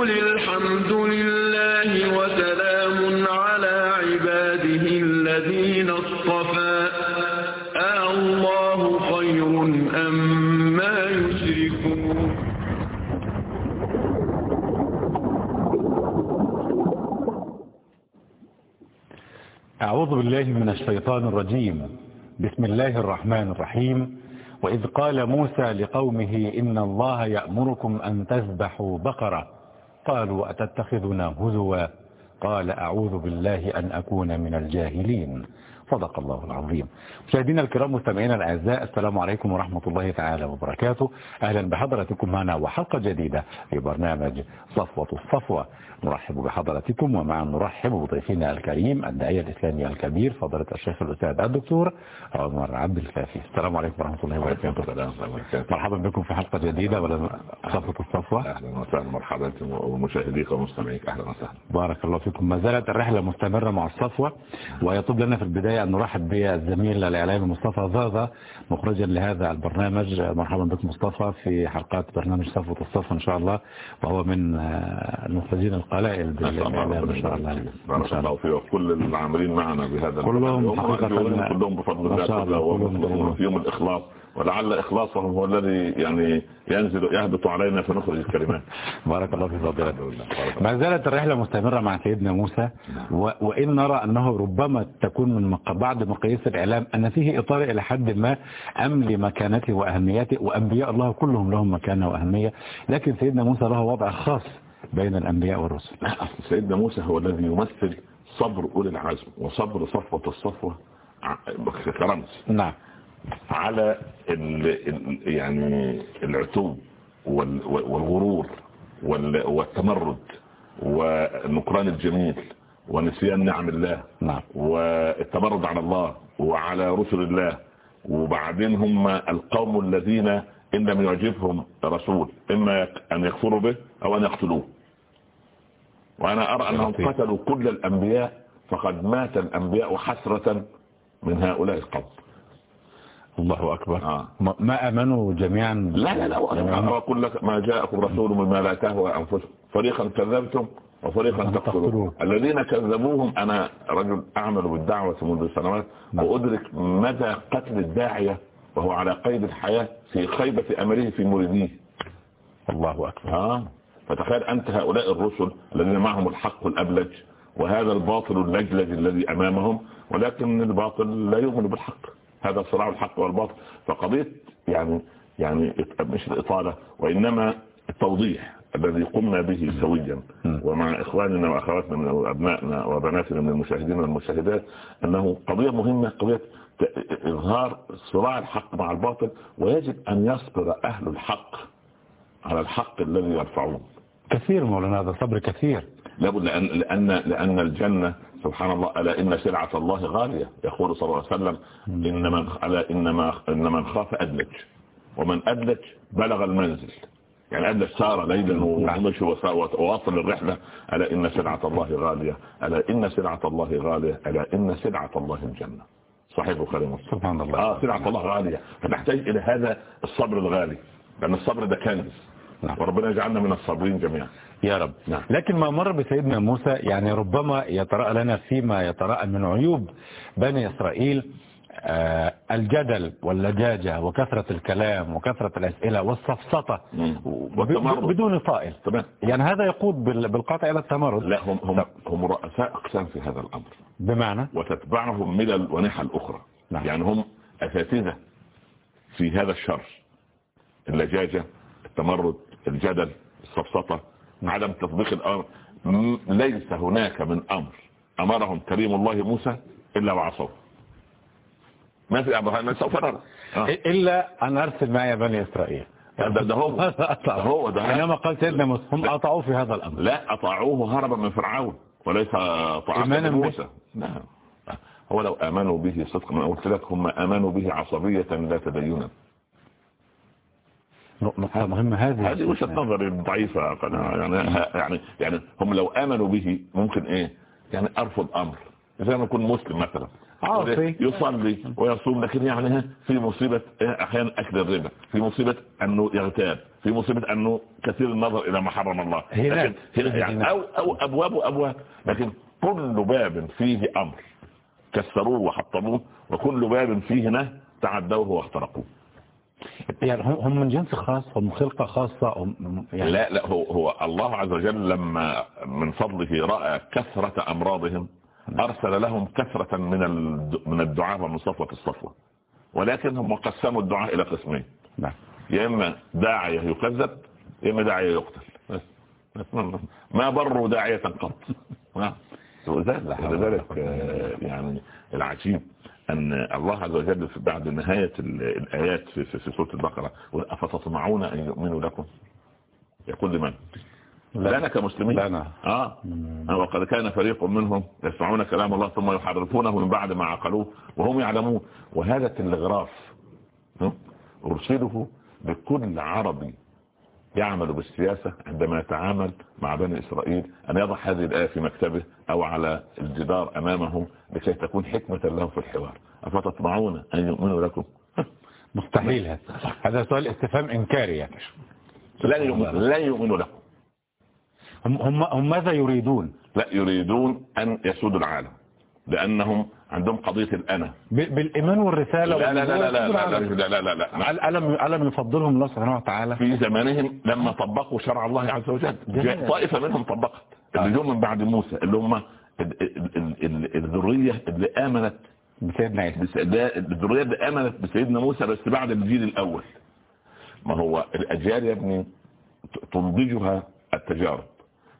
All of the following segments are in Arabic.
وقل الحمد لله وسلام على عباده الذين اصطفى آه الله خير أم ما يشركون أعوذ بالله من الشيطان الرجيم. بسم الله الرحمن الرحيم. وإذ قال موسى لقومه إن الله يأمركم أن تذبحوا بقرة. قالوا أتتخذنا هزوا؟ قال أعوذ بالله أن أكون من الجاهلين. صدق الله العظيم. مشاهدينا الكرام مستمعينا الأعزاء السلام عليكم ورحمة الله تعالى وبركاته. أهلا بحضراتكم معنا وحلقة جديدة في برنامج صفوة الصفوة. نرحب بحضراتكم ومع نرحب بضيفنا الكريم الداعية الإسلامي الكبير فضيلة الشيخ الأستاذ الدكتور عمر عبد الكافي. السلام عليكم ورحمة الله وبركاته. مرحبا بكم في حلقة جديدة ولا صفوة الصفوة؟ أهلا وسهلا مرحبا ومشاهديك ومستمعيك. أهلا وسهلا. بارك الله فيكم. ما زالت الرحلة مستمرة مع الصفوة ويطلب لنا في أن نرحب بالزميل الإعلامي مصطفى زازا مخرجا لهذا البرنامج. مرحبا بك مصطفى في حلقات برنامج صفوة الصفوة إن شاء الله وهو من المخرجين القلائل بالإعلام إن شاء الله. بارك الله فيه وكل العاملين معنا بهذا كلهم حقيقة كلهم بفضل الله فيهم الإخلاص. ولعل إخلاصهم هو الذي يعني ينزل يهبط علينا فنخرج الكلمات. بارك الله في فضلك ما زالت الرحلة مستمرة مع سيدنا موسى و... وإن نرى أنه ربما تكون من. بعض مقاييس الإعلام أن فيه إطار إلى حد ما أم لمكانته وأهميته وأنبياء الله كلهم لهم مكانة وأهمية. لكن سيدنا موسى له وضع خاص بين الأنبياء والرسل. سيدنا موسى هو الذي يمثل صبر أولي العزم وصبر صفوة الصفوة كرمز نعم. على يعني العتوب والغرور والتمرد ونكران الجميل ونسيان نعم الله نعم. والتمرد على الله وعلى رسل الله وبعدين هم القوم الذين إن لم يعجبهم رسول إما أن يكفروا به أو أن يقتلوه. وأنا أرى أنهم قتلوا كل الأنبياء فقد مات الأنبياء حسرة من هؤلاء القوم. الله أكبر. آه. ما أمنوا جميعا. لا لا لا أنا أقول لك ما جاءكم رسول مما لا تهوى أنفسكم. فريقا كذبتم وفريقا تقتلون. الذين كذبوهم أنا رجل أعمل بالدعوة منذ سنوات وأدرك مدى قتل الداعية وهو على قيد الحياة في خيبة أمره في مريديه الله أكبر. آه. فتخيل أنت هؤلاء الرسل الذين معهم الحق الأبلج وهذا الباطل اللجلج الذي أمامهم ولكن الباطل لا يؤمن بالحق. هذا صراع الحق والباطل. فقضية يعني يعني مش الإطالة وإنما التوضيح الذي قمنا به سويا. ومع إخواننا وأخواتنا من أبنائنا وبناتنا من المشاهدين والمشاهدات أنه قضية مهمة قضية إظهار صراع الحق مع الباطل ويجب أن يصبر أهل الحق على الحق الذي يرفعون. كثير مولانا هذا صبر كثير. لابد لأن, لأن, لأن الجنة سبحان الله ألا إن سلعة الله غالية. يقول صلى الله عليه وسلم إن من, ألا إنما إن من خاف أدلج. ومن أدلج بلغ المنزل. يعني أدلج سار ليلا ومشي وواصل الرحلة. ألا إن سلعة الله غالية. ألا إن سلعة الله غالية. ألا إن سلعة الله الجنة. صحيح البخاري ومسلم. سبحان الله. آه سلعة الله غالية. فنحتاج إلى هذا الصبر الغالي. لأن الصبر ده كنز. نعم. وربنا يجعلنا من الصابرين جميعا. يا رب. نعم. لكن ما مر بسيدنا موسى يعني ربما يتراءى لنا فيما يتراءى من عيوب بني إسرائيل آه الجدل واللجاجة وكثرة الكلام وكثرة الأسئلة والسفسطة والتمرد. بدون طائل تمام. يعني هذا يقود بال- بالقطع إلى التمرد. لا هم هم هم رؤساء أقسام في هذا الأمر. بمعنى؟ وتتبعهم ملل ونحل أخرى. نعم. يعني هم أساتذة في هذا الشر. اللجاجة التمرد الجدل السفسطه عدم تطبيق الأمر. ليس هناك من أمر أمرهم كريم الله موسى إلا وعصوه. ما في أمر سوف نرى. آه. إلا أن أرسل معي بني إسرائيل. ده, ده هو. ده هو ده حينما قال سيدنا موسى هم أطاعوا في هذا الأمر. لا أطاعوه هربا من فرعون وليس به. موسى. نعم. هو لو آمنوا به صدقا ما قلت لك هم آمنوا به عصبية لا تدينا نقطة مهمة هذه هذه وجهة نظري ضعيفة. يعني يعني يعني هم لو آمنوا به ممكن إيه؟ يعني أرفض أمر. زي ما يكون مسلم مثلا. عاصي. يصلي ويصوم لكن يعني في مصيبة إيه، أحيانا أكل الربا. في مصيبة أنه يغتاب. في مصيبة أنه كثير النظر إلى ما حرم الله. لكن هنا يعني. أو, أو أبواب وأبواب. لكن كل باب فيه أمر. كسروه وحطموه وكل باب فيه نهي تعدوه واخترقوه. يعني هم هم من جنس خاص هم خلقة خاصة هم يعني لا لا هو, هو الله عز وجل لما من فضله رأى كثرة أمراضهم أرسل لهم كثرة من من الدعاء ومن صفوة الصفوة. ولكن هم قسموا الدعاء إلى قسمين. نعم. يا إما داعية يكذب يا إما داعية يقتل. بس. ما- بروا داعية قط. نعم. ولذلك، آه، يعني العجيب. أن الله عز وجل في بعد نهاية ال- الآيات في, في, سورة البقرة أفتطمعون أن يؤمنوا لكم؟ يقول لمن؟ لنا كمسلمين. لنا. آه. وقد كان فريق منهم يسمعون كلام الله ثم يحرفونه من بعد ما عقلوه وهم يعلمون. وهذا التلغراف م? أرسله لكل عربي. يعمل بالسياسة عندما يتعامل مع بني إسرائيل أن يضع هذه الآية في مكتبه أو على الجدار أمامه لكي تكون حكمة لهم في الحوار. أفتطمعون أن يؤمنوا لكم؟ مستحيل هذا. هذا سؤال استفهام إنكاري يعني لن يؤمنوا, لن يؤمنوا لكم. هم هم هم ماذا يريدون؟ لا يريدون أن يسودوا العالم لأنهم عندهم قضية الأنا. بالإيمان والرسالة لا لا لا لا لا لا لا لا لا لا. أل- ألم ألم يفضلهم الله سبحانه وتعالى. في زمانهم لما طبقوا شرع الله عز وجل طائفة منهم طبقت. اللي جم من بعد موسى اللي هم ال- ال- ال- ال- الذرية اللي آمنت. بسيدنا عيسى. الذرية اللي آمنت بسيدنا موسى بس بعد الجيل الأول. ما هو الأجيال يا ابني تنضجها التجارب.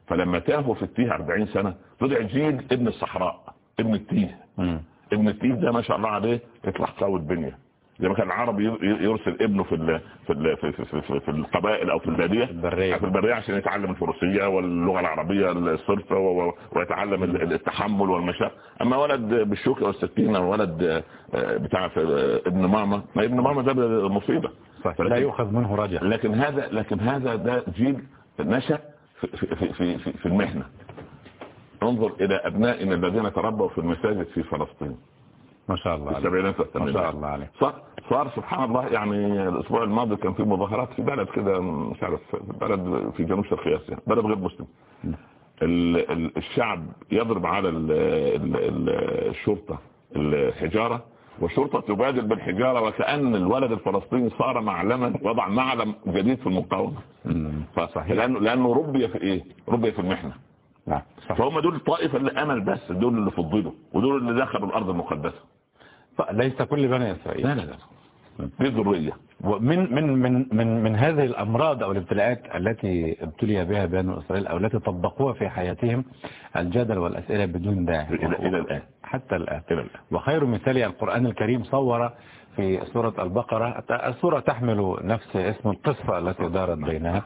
فلما تاهوا في التيه 40 سنة طلع جيل ابن الصحراء. ابن التيه. مم. ابن التيه ده ما شاء الله عليه يطلع قوي البنية زي ما كان العربي يرسل ابنه في ال في ال في, في, في, في القبائل أو في البادية. البرية. في البرية عشان يتعلم الفروسية واللغة العربية الصرفه ويتعلم ال- التحمل والمشاق أما ولد بالشوكه والسكينه ولد آه، بتاع آه، ابن ماما. ما ابن ماما ده مصيبة. لا يؤخذ منه رجع. لكن هذا لكن هذا ده جيل نشأ في, في, في, في, في, المحنة انظر إلى أبنائنا الذين تربوا في المساجد في فلسطين. ما شاء الله. السبعينات ما شاء الله عليه صار, صار سبحان الله يعني الأسبوع الماضي كان في مظاهرات في بلد كده مش عارف بلد في جنوب شرق آسيا بلد غير مسلم. ال- الشعب يضرب على ال- ال- ال- الشرطة الحجارة والشرطة تبادل بالحجارة وكأن الولد الفلسطيني صار معلما وضع معلم جديد في المقاومة. مم. فصحيح لأنه, لأنه ربي في إيه؟ ربي في المحنة. نعم فهم دول الطائفة اللي أمل بس دول اللي فضلوا ودول اللي دخلوا الأرض المقدسة. ليس كل بني إسرائيل. لا لا لا. دي ذرية. ومن من من من من هذه الأمراض أو الابتلاءات التي ابتلي بها بنو إسرائيل أو التي طبقوها في حياتهم الجدل والأسئلة بدون داعي. إلى, الآن. حتى الآن. وخير مثال القرآن الكريم صور في سورة البقرة. السورة تحمل نفس اسم القصة التي دارت بينها.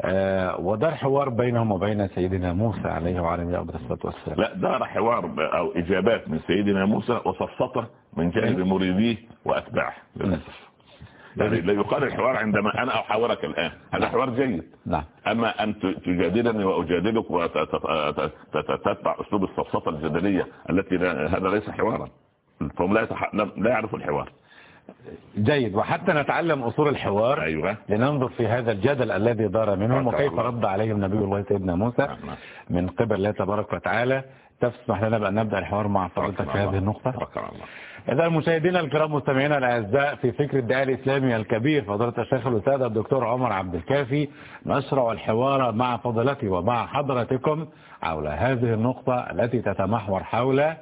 آه، ودار حوار بينهم وبين سيدنا موسى عليه وعلى نبينا الصلاة والسلام. لا دار حوار أو إجابات من سيدنا موسى وصفصة من جانب مريديه وأتباعه. للأسف يعني لا يقال الحوار عندما أنا أحاورك الآن. هذا حوار جيد. نعم. أما أن تجادلني وأجادلك وتتبع أسلوب الصفصفة الجدلية التي هذا ليس حوارا. فهم لا, يتح... لا لا يعرفوا الحوار. جيد. وحتى نتعلم أصول الحوار أيوة. لننظر في هذا الجدل الذي دار منهم وكيف. رد عليهم نبي الله سيدنا موسى نعم، نعم. من قبل. الله تبارك وتعالى. تسمح لنا بأن نبدأ الحوار مع فضلتك في هذه النقطة. إذا مشاهدينا الكرام مستمعينا الأعزاء في فكر الدعاء الإسلامي الكبير فضيلة الشيخ الأستاذ الدكتور عمر عبد الكافي نشرع الحوار مع فضلته ومع حضرتكم حول هذه النقطة التي تتمحور حول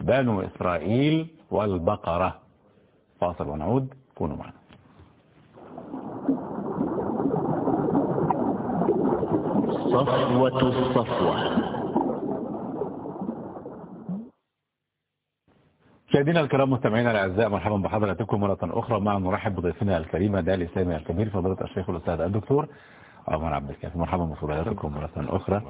بنو إسرائيل والبقرة. فاصل ونعود. كونوا معنا. صفوة الصفوة. مشاهدينا الكرام مستمعينا الأعزاء مرحبا بحضراتكم مرة أخرى. مع نرحب بضيفنا الكريم الداعي الإسلامي الكبير فضيلة الشيخ الأستاذ الدكتور عمر عبد الكافي. مرحبا بفضيلتكم مرة أخرى.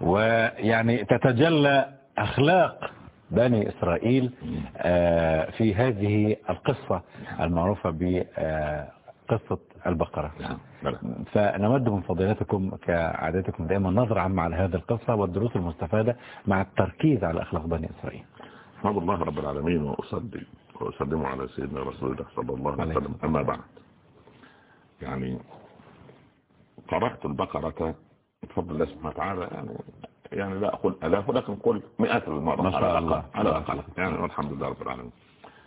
ويعني تتجلى أخلاق بني إسرائيل آه، في هذه القصة المعروفة بقصه البقرة. نعم نعم. فنود من فضيلتكم كعادتكم دائما نظرة عامة على هذه القصة والدروس المستفادة مع التركيز على أخلاق بني إسرائيل. احمد الله رب العالمين وأصلي وأسلم على سيدنا رسول الله صلى الله عليه وسلم. أما بعد يعني قرأت البقرة بفضل الله سبحانه وتعالى يعني يعني لا أقول ألاف ولكن قل مئات المرات ما شاء الله على الأقل. يعني والحمد لله رب العالمين.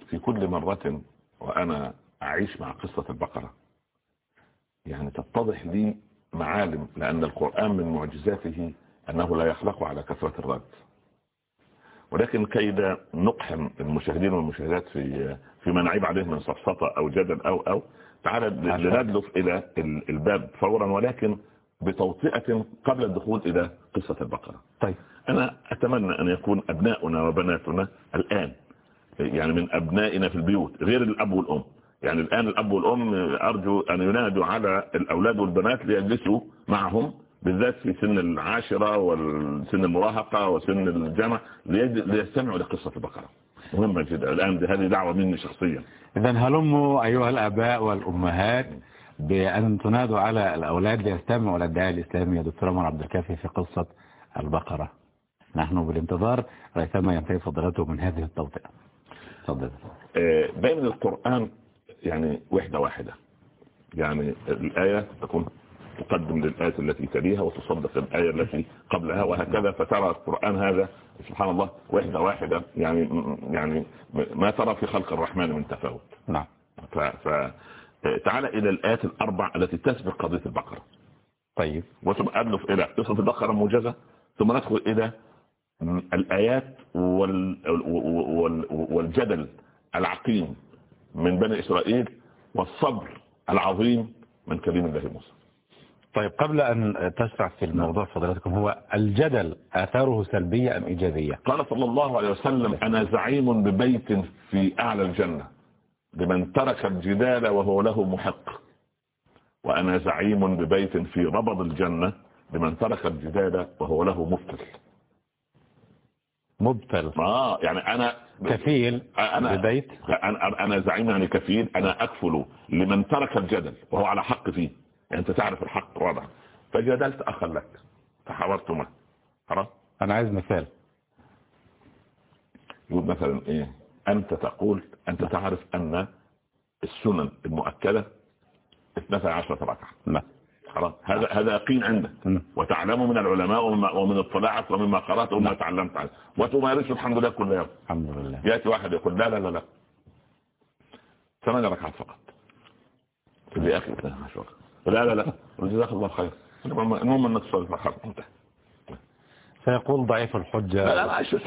في كل مرة وأنا أعيش مع قصة البقرة يعني تتضح لي معالم لأن القرآن من معجزاته أنه لا يخلق على كثرة الرد. ولكن كيد نقحم المشاهدين والمشاهدات في فيما نعيب عليه من صفصطة أو جدل أو أو تعالى لندلف إلى الباب فورا ولكن بتوطئة قبل الدخول إلى قصة البقرة. طيب. أنا أتمنى أن يكون أبناؤنا وبناتنا الآن يعني من أبنائنا في البيوت غير الأب والأم. يعني الآن الأب والأم أرجو أن ينادوا على الأولاد والبنات ليجلسوا معهم بالذات في سن العاشرة والسن المراهقة وسن الجامعة ليستمعوا لقصة البقرة. مهمة جدا. الآن هذه دعوة مني شخصيا. إذا هلموا أيها الآباء والأمهات. بأن تنادوا على الأولاد ليستمعوا الدعاء الإسلامي يا دكتور عمر عبد الكافي في قصة البقرة. نحن بالانتظار ريثما ينتهي فضلته من هذه التوطئة. تفضل. آه، بين القرآن يعني وحدة واحدة. يعني الآية تكون تقدم للآية التي تليها وتصدق الآية التي قبلها وهكذا. فترى القرآن هذا سبحان الله وحدة واحدة. يعني يعني ما ترى في خلق الرحمن من تفاوت. نعم. فتعال إلى الآيات الأربع التي تسبق قضية البقرة. طيب. وثم أدلف إلى قصة البقرة موجزة ثم ندخل إلى الآيات والجدل العقيم من بني إسرائيل والصبر العظيم من كريم الله موسى. طيب قبل أن تشرع في الموضوع فضلاتكم هو الجدل آثاره سلبية أم إيجابية؟ قال صلى الله عليه وسلم أنا زعيم ببيت في أعلى الجنة. لمن ترك الجدال وهو له محق. وأنا زعيم ببيت في ربض الجنة لمن ترك الجدال وهو له مبتل مبتل آه يعني أنا كفيل أنا ببيت؟ أنا أنا زعيم يعني كفيل أنا أكفل لمن ترك الجدل وهو على حق فيه. يعني أنت تعرف الحق واضح. فجدلت أخا لك فحاورت معه خلاص؟ أنا عايز مثال. يقول مثلا إيه؟ أنت تقول أنت تعرف أن السنن المؤكدة 12 ركعه نعم. خلاص. هذا هذا يقين عندك. وتعلم من العلماء ومن اطلاعك ومما قرأت وما تعلمت عنه. وتمارسه الحمد لله كل يوم. الحمد لله. يأتي واحد يقول لا لا لا لا. ثمان ركعات فقط. يا أخي لا لا لا. جزاك الله خير المهم انك تصلي ركعات سيقول ضعيف الحجة.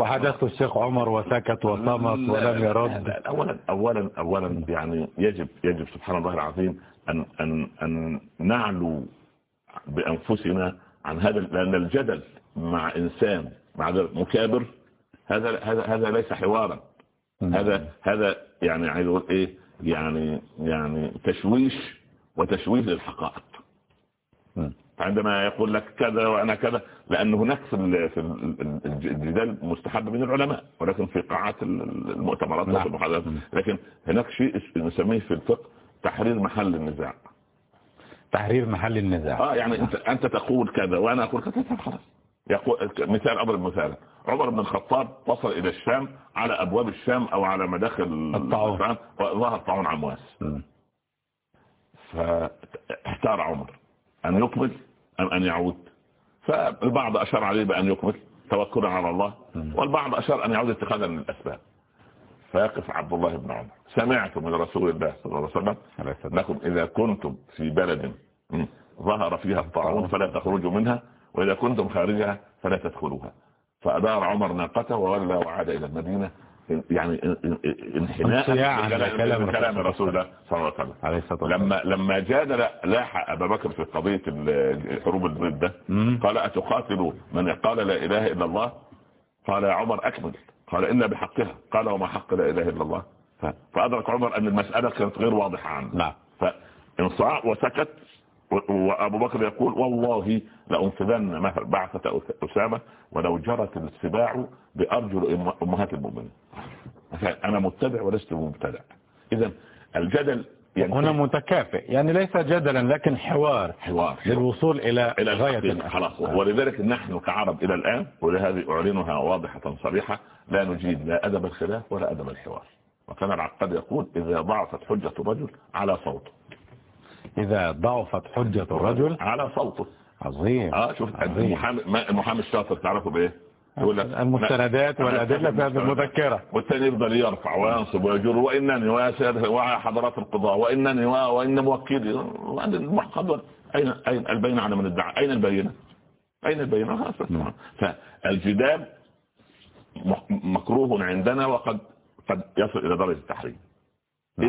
وحدث الشيخ عمر وسكت وصمت ولم يرد. اولا اولا اولا يعني يجب يجب سبحان الله العظيم أن أن أن نعلو بأنفسنا عن هذا لأن الجدل مع إنسان مع مكابر هذا هذا هذا ليس حوارا. هذا هذا يعني عايز أقول إيه؟ يعني يعني تشويش وتشويه للحقائق. عندما يقول لك كذا وأنا كذا لأن هناك في الجدال مستحب من العلماء ولكن في قاعات المؤتمرات والمحاضرات لكن هناك شيء نسميه في الفقه تحرير محل النزاع. تحرير محل النزاع. آه يعني أنت أنت تقول كذا وأنا أقول كذا خلاص. يقول مثال أضرب مثال عمر بن الخطاب وصل إلى الشام على أبواب الشام أو على مداخل الطاعون. وظهر طاعون عمواس. فاحتار عمر أن يكمل أم أن يعود؟ فالبعض أشار عليه بأن يكمل توكلا على الله والبعض أشار أن يعود اتخاذا من الأسباب. فيقف عبد الله بن عمر. سمعت من رسول الله صلى الله عليه وسلم لكم إذا كنتم في بلد ظهر فيها الطاعون فلا تخرجوا منها وإذا كنتم خارجها فلا تدخلوها. فأدار عمر ناقته وولى وعاد إلى المدينة يعني انحناء كلام, كلام رسول الله صلى الله عليه وسلم. لما لما جادل لاح أبا بكر في قضية حروب الرده قال أتقاتلوا؟ من قال لا إله إلا الله؟ قال يا عمر أكمل. قال إلا بحقها. قال وما حق لا إله إلا الله. فأدرك عمر أن المسألة كانت غير واضحة عنه. نعم. فانصاع وسكت وأبو بكر يقول والله لأنفذن مثل بعثة أسامة ولو جرت السباع بأرجل أمهات المؤمنين. أنا متبع ولست مبتدع. إذا الجدل يعني هنا متكافئ. يعني ليس جدلا لكن حوار حوار. للوصول إلى إلى غاية خلاص. ولذلك نحن كعرب إلى الآن ولهذه أعلنها واضحة صريحة لا نجيد لا أدب الخلاف ولا أدب الحوار. وكان العقاد يقول إذا ضعفت حجة الرجل على صوته. إذا ضعفت حجة الرجل على صوته عظيم آه شوف عظيم. المحامي المحامي الشاطر تعرفه بإيه يقول لك المستندات والأدلة في هذه المذكرة والثاني يفضل يرفع وينصب ويجر وإنني ويا وحضرات القضاء وإنني و- وإن موكلي المحقق اين أين البينة على من ادعى أين البينة؟ أين البينة؟ آه، نعم. فالجدال مكروه عندنا وقد قد يصل إلى درجة التحريم نعم.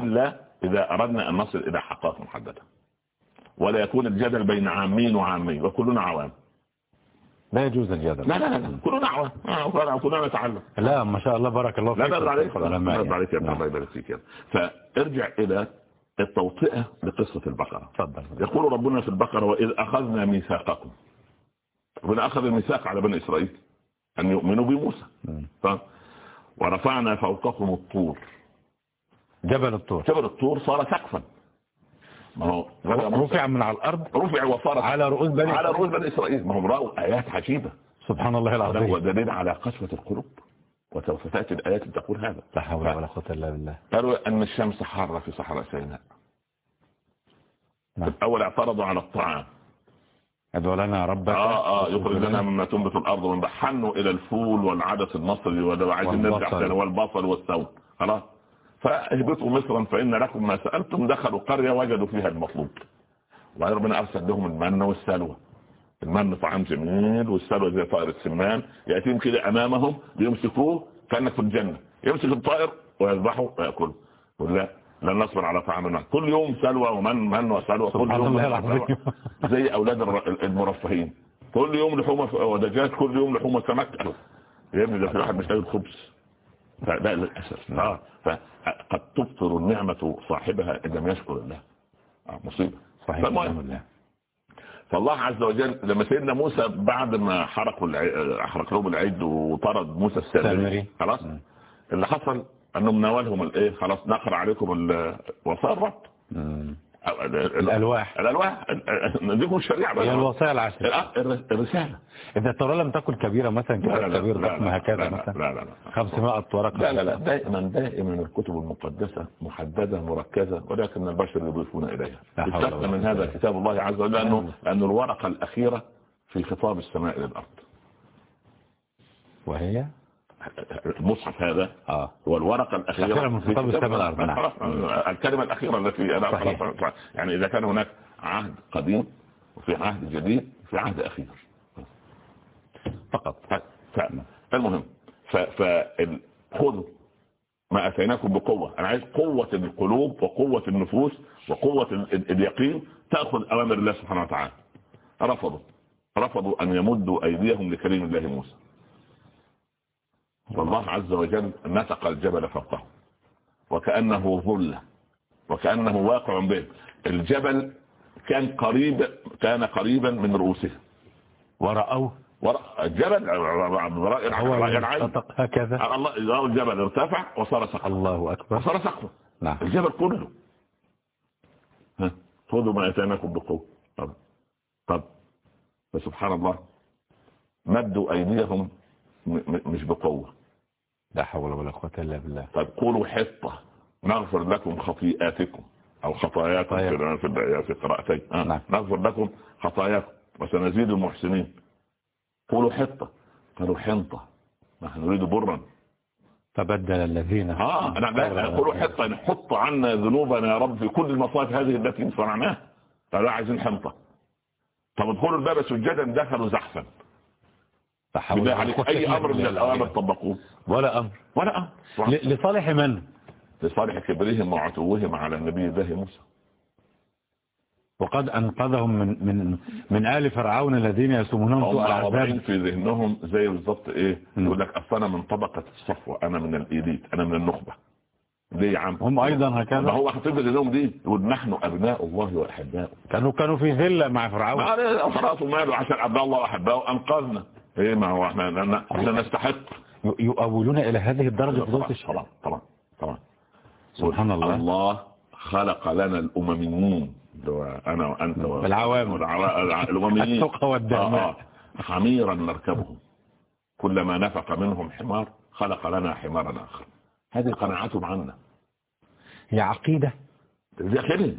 الا اذا اردنا ان نصل إلى حقائق محدده ولا يكون الجدل بين عامين وعامين وكلنا عوام لا يجوز الجدل لا لا لا لا. كلنا عوام آه، كلنا- نتعلم لا ما شاء الله بارك الله لا فيك لا عليك العلماء لا يعني. عليك يا ابن نعم. الله يبارك فيك. فارجع إلى التوطئه لقصه البقره تفضل يقول ربنا في البقره واذ اخذنا ميثاقكم ربنا اخذ الميثاق على بني اسرائيل ان يؤمنوا بموسى ورفعنا فوقكم الطور جبل الطور. جبل الطور صار سقفا. رفع من على الأرض. رفع وصار على رؤوس بني على رؤوس إسرائيل. بني إسرائيل. ما هم رأوا آيات عجيبة. سبحان الله هذا هو العظيم دليل على قسوة القلوب وسوف تأتي الآيات تقول هذا. لا حول ولا قوة إلا بالله. قالوا أن الشمس حارة في صحراء سيناء. نعم. الأول اعترضوا على الطعام. ادعو لنا ربك آه آه يخرج لنا مما تنبت الأرض ومن حنوا إلى الفول والعدس المصري عايزين نرجع والبصل والثوم. خلاص. فاهبطوا مصرا فإن لكم ما سألتم دخلوا قرية وجدوا فيها المطلوب. وبعدين ربنا أرسل لهم المن والسلوى. المن طعام جميل والسلوى زي طائر السمان. يأتيهم كده أمامهم ليمسكوه كأنك في الجنة. يمسك الطائر ويذبحه ويأكله. يقول لا لن نصبر على طعام النار كل يوم سلوى ومن من وسلوى. كل يوم. زي أولاد الر- المرفهين. كل يوم لحومه ودجاج كل يوم لحومه سمك. يا ابني ده في واحد مش لاقي الخبز فده للأسف آه فقد تبطل النعمة صاحبها إن لم يشكر الله آه مصيبة صحيح فالمهم. الحمد لله. فالله عز وجل لما سيدنا موسى بعد ما حرقوا حرق لهم العيد وطرد موسى السامري. خلاص. اللي حصل أنهم ناولهم الإيه خلاص نقر عليكم ال- وصايا الألواح. الألواح. نديكم الشريعة بقى. هي الوصايا العشر الأ- الر- الرسالة. إذا الترى لم تكن كبيرة مثلا كبير ضخم هكذا لا مثلا. لا لا لا. 500 ورقة لا لا لا. دائما دائما الكتب المقدسة محددة مركزة ولكن البشر يضيفون إليها. استثنى من هذا كتاب الله عز وجل لأنه, لأنه الورقة الأخيرة في خطاب السماء للأرض. وهي؟ المصحف هذا آه. هو الورقة الأخيرة من كتاب نعم. الكلمة الأخيرة التي أنا صحيح. يعني إذا كان هناك عهد قديم وفي عهد جديد في عهد أخير. فقط. ف- فالمهم ف- فال- خذوا ما آتيناكم بقوة. أنا عايز قوة القلوب وقوة النفوس ال- اليقين تأخذ أوامر الله سبحانه وتعالى. رفضوا. رفضوا أن يمدوا أيديهم لكريم الله موسى. والله عز وجل نتق الجبل فوقهم. وكأنه ظله وكأنه واقع به. الجبل كان قريب كان قريبا من رؤوسهم. ورأوه. ورأ- الجبل رأي نطق هكذا. الله الجبل ارتفع وصار سقفا الله أكبر. وصار سقفا نعم. الجبل كله. ها خذوا ما آتيناكم بقوه طب طب فسبحان الله مدوا أيديهم مش بقوة. لا حول ولا قوة إلا بالله. طب قولوا حطة. نغفر لكم خطيئاتكم أو خطاياكم طيب. في في في قراءتين آه. نعم. نغفر لكم خطاياكم وسنزيد المحسنين. قولوا حطة. قالوا حنطة. نحن نريد برا. فبدل الذين آه أنا لا أقول حطة. يعني حط عنا ذنوبنا يا رب في كل المصائب هذه التي صنعناها. فلا عايزين حنطة. طب ادخلوا الباب سجدا دخلوا زحفا. لا حول بالله ولا عليك أي إلا أمر من العظيم. طبقوه. ولا أمر. ولا أمر. ل- لصالح من؟ لصالح كبرهم وعتوهم على النبي الله موسى. وقد أنقذهم من من من آل فرعون الذين يسومونهم هم سوء العذاب. في ذهنهم زي بالظبط إيه؟ مم. يقول لك أصل أنا من طبقة الصفوه أنا من الإيليت أنا من النخبة. ليه يا عم؟ هم أيضا ما هكذا. هو حاطين في ذهنهم دي. يقول نحن أبناء الله وأحباؤه. كانوا كانوا في ذلة مع فرعون. ما خلاص وماله عشان أبناء الله وأحباؤه. أنقذنا. إيه ما هو إحنا إحنا نستحق. يؤولون إلى هذه الدرجة طبعا الشيخ طبعا طبعا سبحان الله. الله خلق لنا الأمميين. أنا وأنت العوام. الأمميين. التقى والدهماء. آه، آه. حميرا نركبهم. كلما نفق منهم حمار خلق لنا حمارا آخر. هذه قناعتهم عنا. هي عقيدة. داخلهم.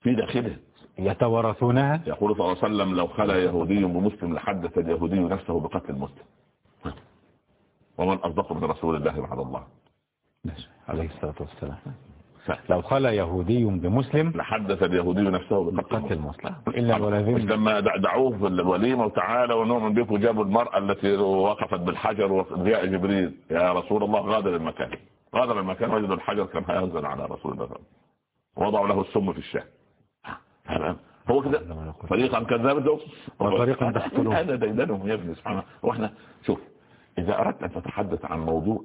في داخله يتوارثونها يقول صلى الله عليه وسلم لو خلا يهودي بمسلم لحدث اليهودي نفسه بقتل المسلم. ومن أصدق من رسول الله بعد الله. عليه الصلاة والسلام. لو خلا يهودي بمسلم لحدث اليهودي نفسه بقتل المسلم. إلا الولدين لما دعوه في الوليمة وتعالى ونؤمن بك وجابوا المرأة التي وقفت بالحجر وجاء جبريل. يا رسول الله غادر المكان. غادر المكان وجد الحجر كان هينزل على رسول الله. وضعوا له السم في الشاة. هو كده فريقا كذاب وفريقا تقتلون هذا ديدنهم يا ابني سبحانه وإحنا شوف إذا أردت أن تتحدث عن موضوع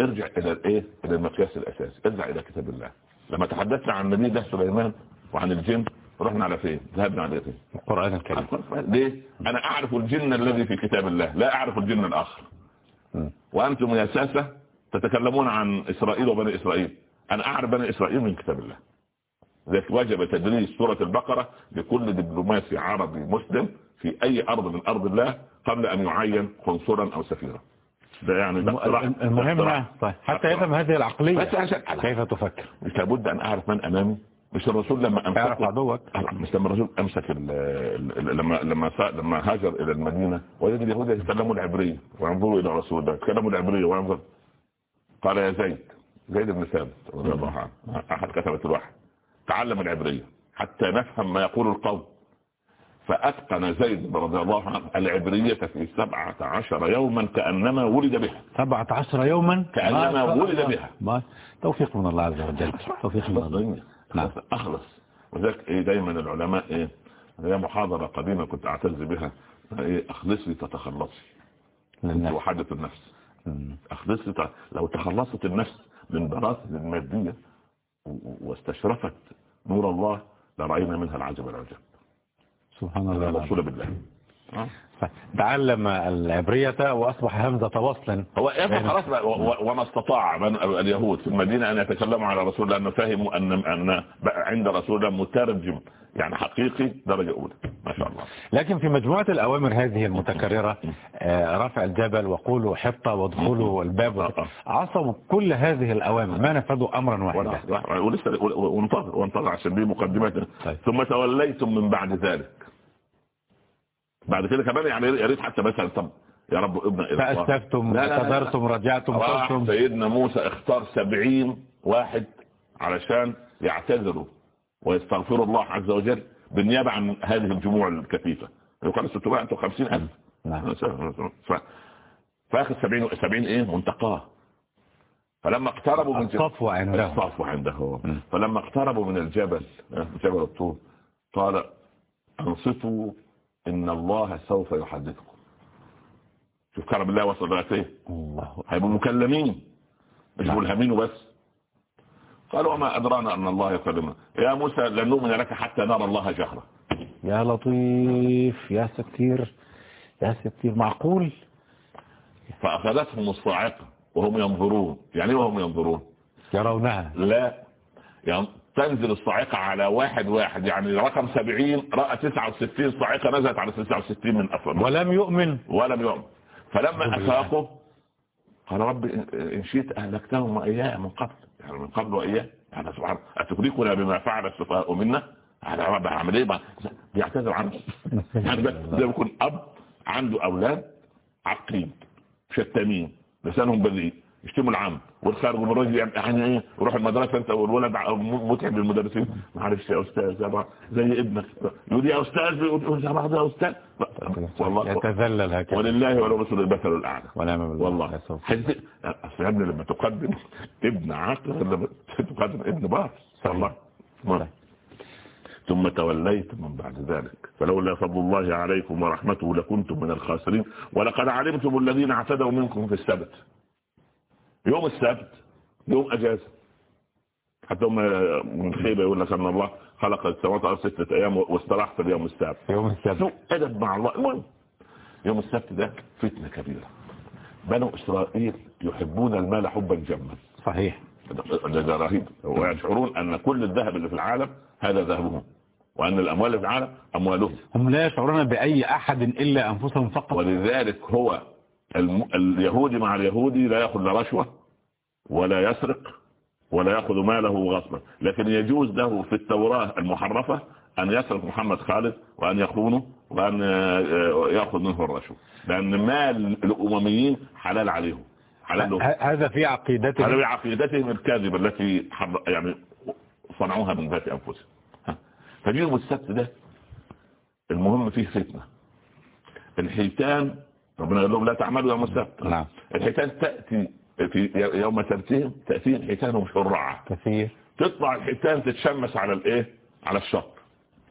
ارجع إلى الإيه؟ إلى المقياس الأساسي. ارجع إلى كتاب الله. لما تحدثنا عن النبي ده سليمان وعن الجن رحنا على فين؟ ذهبنا على فين؟ القرآن الكريم. ليه؟ أنا أعرف الجن الذي في كتاب الله لا أعرف الجن الآخر. وأنتم يا ساسة تتكلمون عن إسرائيل وبني إسرائيل. أنا أعرف بني إسرائيل من كتاب الله. ذلك وجب تدريس سورة البقرة لكل دبلوماسي عربي مسلم في أي أرض من أرض الله قبل أن يعين قنصلا أو سفيرا. ده يعني ده المهم طيب حتى يفهم هذه العقلية كيف تفكر؟ مش لابد أن أعرف من أمامي. مش الرسول لما امسك عدوك. مش لما الرسول أمسك لما لما لما هاجر إلى المدينة. وجد اليهود يتكلموا العبرية وينظروا إلى الرسول ده يتكلموا العبرية وينظر قال يا زيد زيد بن ثابت رضي الله عنه أحد كتبة الوحي. تعلم العبرية حتى نفهم ما يقول القوم. فأتقن زيد رضي الله عنه العبرية في سبعة عشر يوما كأنما ولد بها. سبعة عشر يوما؟ كأنما ولد بها. ما توفيق من الله عز وجل. توفيق من الله. نعم. أخلص. وذلك إيه دايما العلماء إيه؟ هي محاضرة قديمة كنت أعتز بها. إيه؟ أخلصي تتخلصي. وحدث النفس. أخلصي لو تخلصت النفس من براسة المادية واستشرفت نور الله لرأينا منها العجب العجب سبحان الله الوصول بالله. تعلم العبرية وأصبح همزة وصل هو خلاص وما استطاع من اليهود في المدينة أن يتكلموا على رسول الله أنه فهموا أن أن عند رسول الله مترجم يعني حقيقي درجة أولى. ما شاء الله. لكن في مجموعة الأوامر هذه المتكررة رفع الجبل وقولوا حطة وادخلوا الباب عصموا كل هذه الأوامر ما نفذوا أمرا واحدا ولسه وانتظر وانتظر عشان دي مقدمة طيب. ثم توليتم من بعد ذلك. بعد كده كمان يعني يا ريت حتى مثلا طب يا رب ابن فأستفتم اعتذرتم رجعتم قلتم سيدنا موسى اختار سبعين واحد علشان يعتذروا ويستغفروا الله عز وجل بالنيابة عن هذه الجموع الكثيفة. يقال 650 ألف. نعم. فاخذ 70 70 إيه؟ منتقاه. فلما اقتربوا من الصفو عنده الصفو عنده فلما اقتربوا من الجبل جبل الطور قال أنصتوا إن الله سوف يحدثكم. شوف كرم الله وصل الله هيبقوا مكلمين. مش نعم. ملهمين وبس قالوا وما أدرانا أن الله يكلمنا يا موسى لن نؤمن لك حتى نرى الله جهرا يا لطيف يا ستير يا ستير معقول؟ فأخذتهم الصاعقة وهم ينظرون. يعني وهم ينظرون؟ يرونها. لا يعني تنزل الصاعقة على واحد واحد. يعني رقم سبعين رأى تسعة وستين صاعقة نزلت على تسعة وستين من أفضل ولم يؤمن. ولم يؤمن. فلما أفاقوا قال رب إن شئت أهلكتهم وإياه من قبل. يعني من قبل وإياه يعني سبحان أتدركنا بما فعل السفهاء منا؟ على رب عمل إيه؟ بيعتذر عنه. يعني ده بيكون أب عنده أولاد عقيم شتامين لسانهم بذيء. يشتموا العام. والخارج من الرجل يعني إيه يروح المدرسة أنت والولد متعب للمدرسين. معلش يا أستاذ زي ابنك. يقول يا أستاذ يقول يا يا أستاذ. والله. يتذلل هكذا. ولله ولو المثل الأعلى. ونعم بالله. والله. اصل يا ابني لما تقدم ابن عاقل لما تقدم ابن بار والله. ثم توليت من بعد ذلك. فلولا فضل الله عليكم ورحمته لكنتم من الخاسرين. ولقد علمتم الذين اعتدوا منكم في السبت. يوم السبت يوم أجازة. حتى هم من خيبة يقول لك أن الله خلق السماوات على ستة أيام واستراح في اليوم السبت. يوم السبت. ادب مع الله. المهم يوم السبت ده فتنة كبيرة. بنو إسرائيل يحبون المال حبا جما. صحيح. ده رهيب. ويشعرون أن كل الذهب اللي في العالم هذا ذهبهم وأن الأموال في العالم أموالهم. هم لا يشعرون بأي أحد إلا أنفسهم فقط. ولذلك هو اليهودي مع اليهودي لا يأخذ لا رشوة ولا يسرق ولا يأخذ ماله غصبا. لكن يجوز له في التوراة المحرفة أن يسرق محمد خالد وأن يخونه وأن يأخذ منه الرشوة. لأن مال الأمميين حلال عليهم حلال لهم. هذا في عقيدتهم. هذا في عقيدتهم الكاذبة التي يعني صنعوها من ذات أنفسهم. فاليوم السبت ده المهم فيه فتنة. الحيتان ربنا قال لهم لا تعملوا يوم السبت. نعم. الحيتان تأتي في يوم سبتهم تأتي الحيتان شرعة كثير. تطلع الحيتان تتشمس على الإيه؟ على الشط.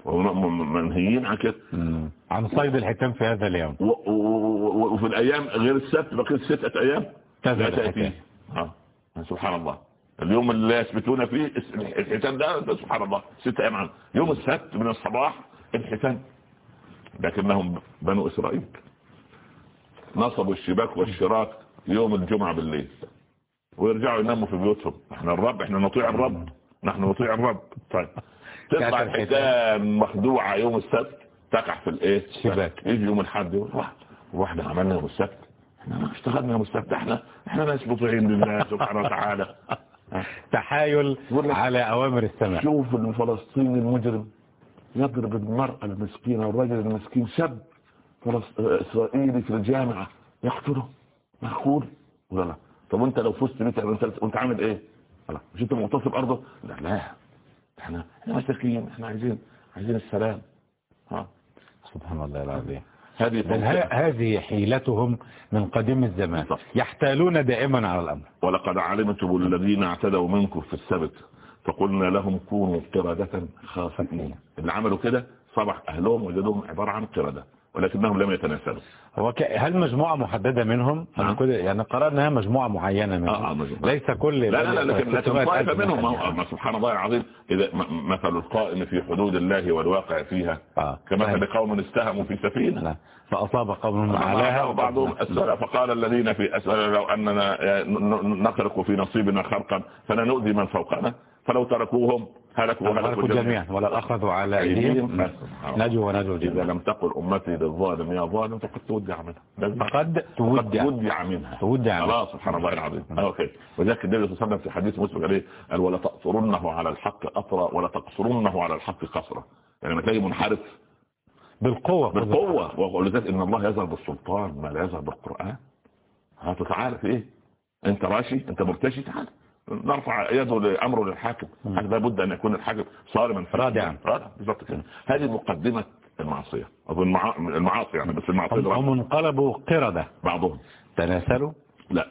منهيين عن كده. عن صيد الحيتان في هذا اليوم. وفي الأيام غير السبت بقيت ستة أيام لا تأتي. الحيتان. آه. سبحان الله. اليوم اللي يثبتون فيه الحيتان ده, ده سبحان الله. ستة أيام عنه. يوم السبت من الصباح الحيتان. لكنهم بنو إسرائيل. نصبوا الشباك والشراك يوم الجمعة بالليل. ويرجعوا يناموا في بيوتهم. إحنا الرب إحنا نطيع الرب. نحن نطيع الرب. طيب. تطلع الحيتان مخدوعة يوم السبت تقع في الإيه؟ الشباك. يجي يوم الأحد يقول وإحنا عملنا يوم السبت. إحنا ما اشتغلنا يوم السبت. إحنا إحنا ناس مطيعين لله سبحانه وتعالى. تحايل على أوامر السماء. شوف الفلسطيني المجرم يضرب المرأة المسكينة والرجل المسكين شاب. اسرائيلي في الجامعة. يقتله. معقول ولا لا؟ طب وأنت لو فزت بيت انت انت عامل إيه؟ لا؟ مش أنت مغتصب أرضه؟ لا لا. إحنا إحنا مساكين إحنا عايزين عايزين السلام. ها؟ سبحان الله العظيم. هذه. هذه حيلتهم من قديم الزمان. بالضبط. يحتالون دائما على الأمر. ولقد علمتم الذين اعتدوا منكم في السبت فقلنا لهم كونوا قردة خاسئين اللي عملوا كده صبح أهلهم وجدوهم عبارة عن قردة. ولكنهم لم يتناسلوا. هو ك... هل مجموعة محددة منهم؟ نعم. كل... يعني قرأناها مجموعة معينة منهم. آه، آه، مجموعة. ليس كل لا لا لا لكن لكن 600 طائفة منهم. ما- يعني. ما سبحان الله العظيم. إذا م- مثل القائم في حدود الله والواقع فيها. آه. كمثل قوم استهموا في سفينة. لا. فأصاب قوم عليها. وبعضهم أسفل فقال الذين في أسفل لو أننا نخرق في نصيبنا خرقا فلا نؤذي من فوقنا. فلو تركوهم هلكوا هلكوا جميعا. ولا أخذوا على أيديهم. نجوا ونجوا إذا جميعا لم تقل أمتي للظالم يا ظالم فقد تودع منها. فقد قد تودع. تودع منها. تودع منها. خلاص سبحان الله العظيم. آه، أوكي. وذلك النبي صلى الله عليه وسلم في حديث مسلم عليه قال ولا تقصرنه على الحق اطرا ولا تقصرنه على الحق قصرا. يعني لما تلاقي منحرف. بالقوة. بالقوة. ولذلك إن الله يظهر بالسلطان ما لا يظهر بالقرآن. هات تعالى في إيه؟ أنت راشي؟ أنت مرتشي؟ تعال. نرفع يده لأمره للحاكم. هذا لابد أن يكون الحاكم صارما. رادعا. كده. هذه مقدمة المعصيه أو المعا- المعاصي يعني بس المعصيه هم انقلبوا قردة. بعضهم. تناسلوا؟ لا.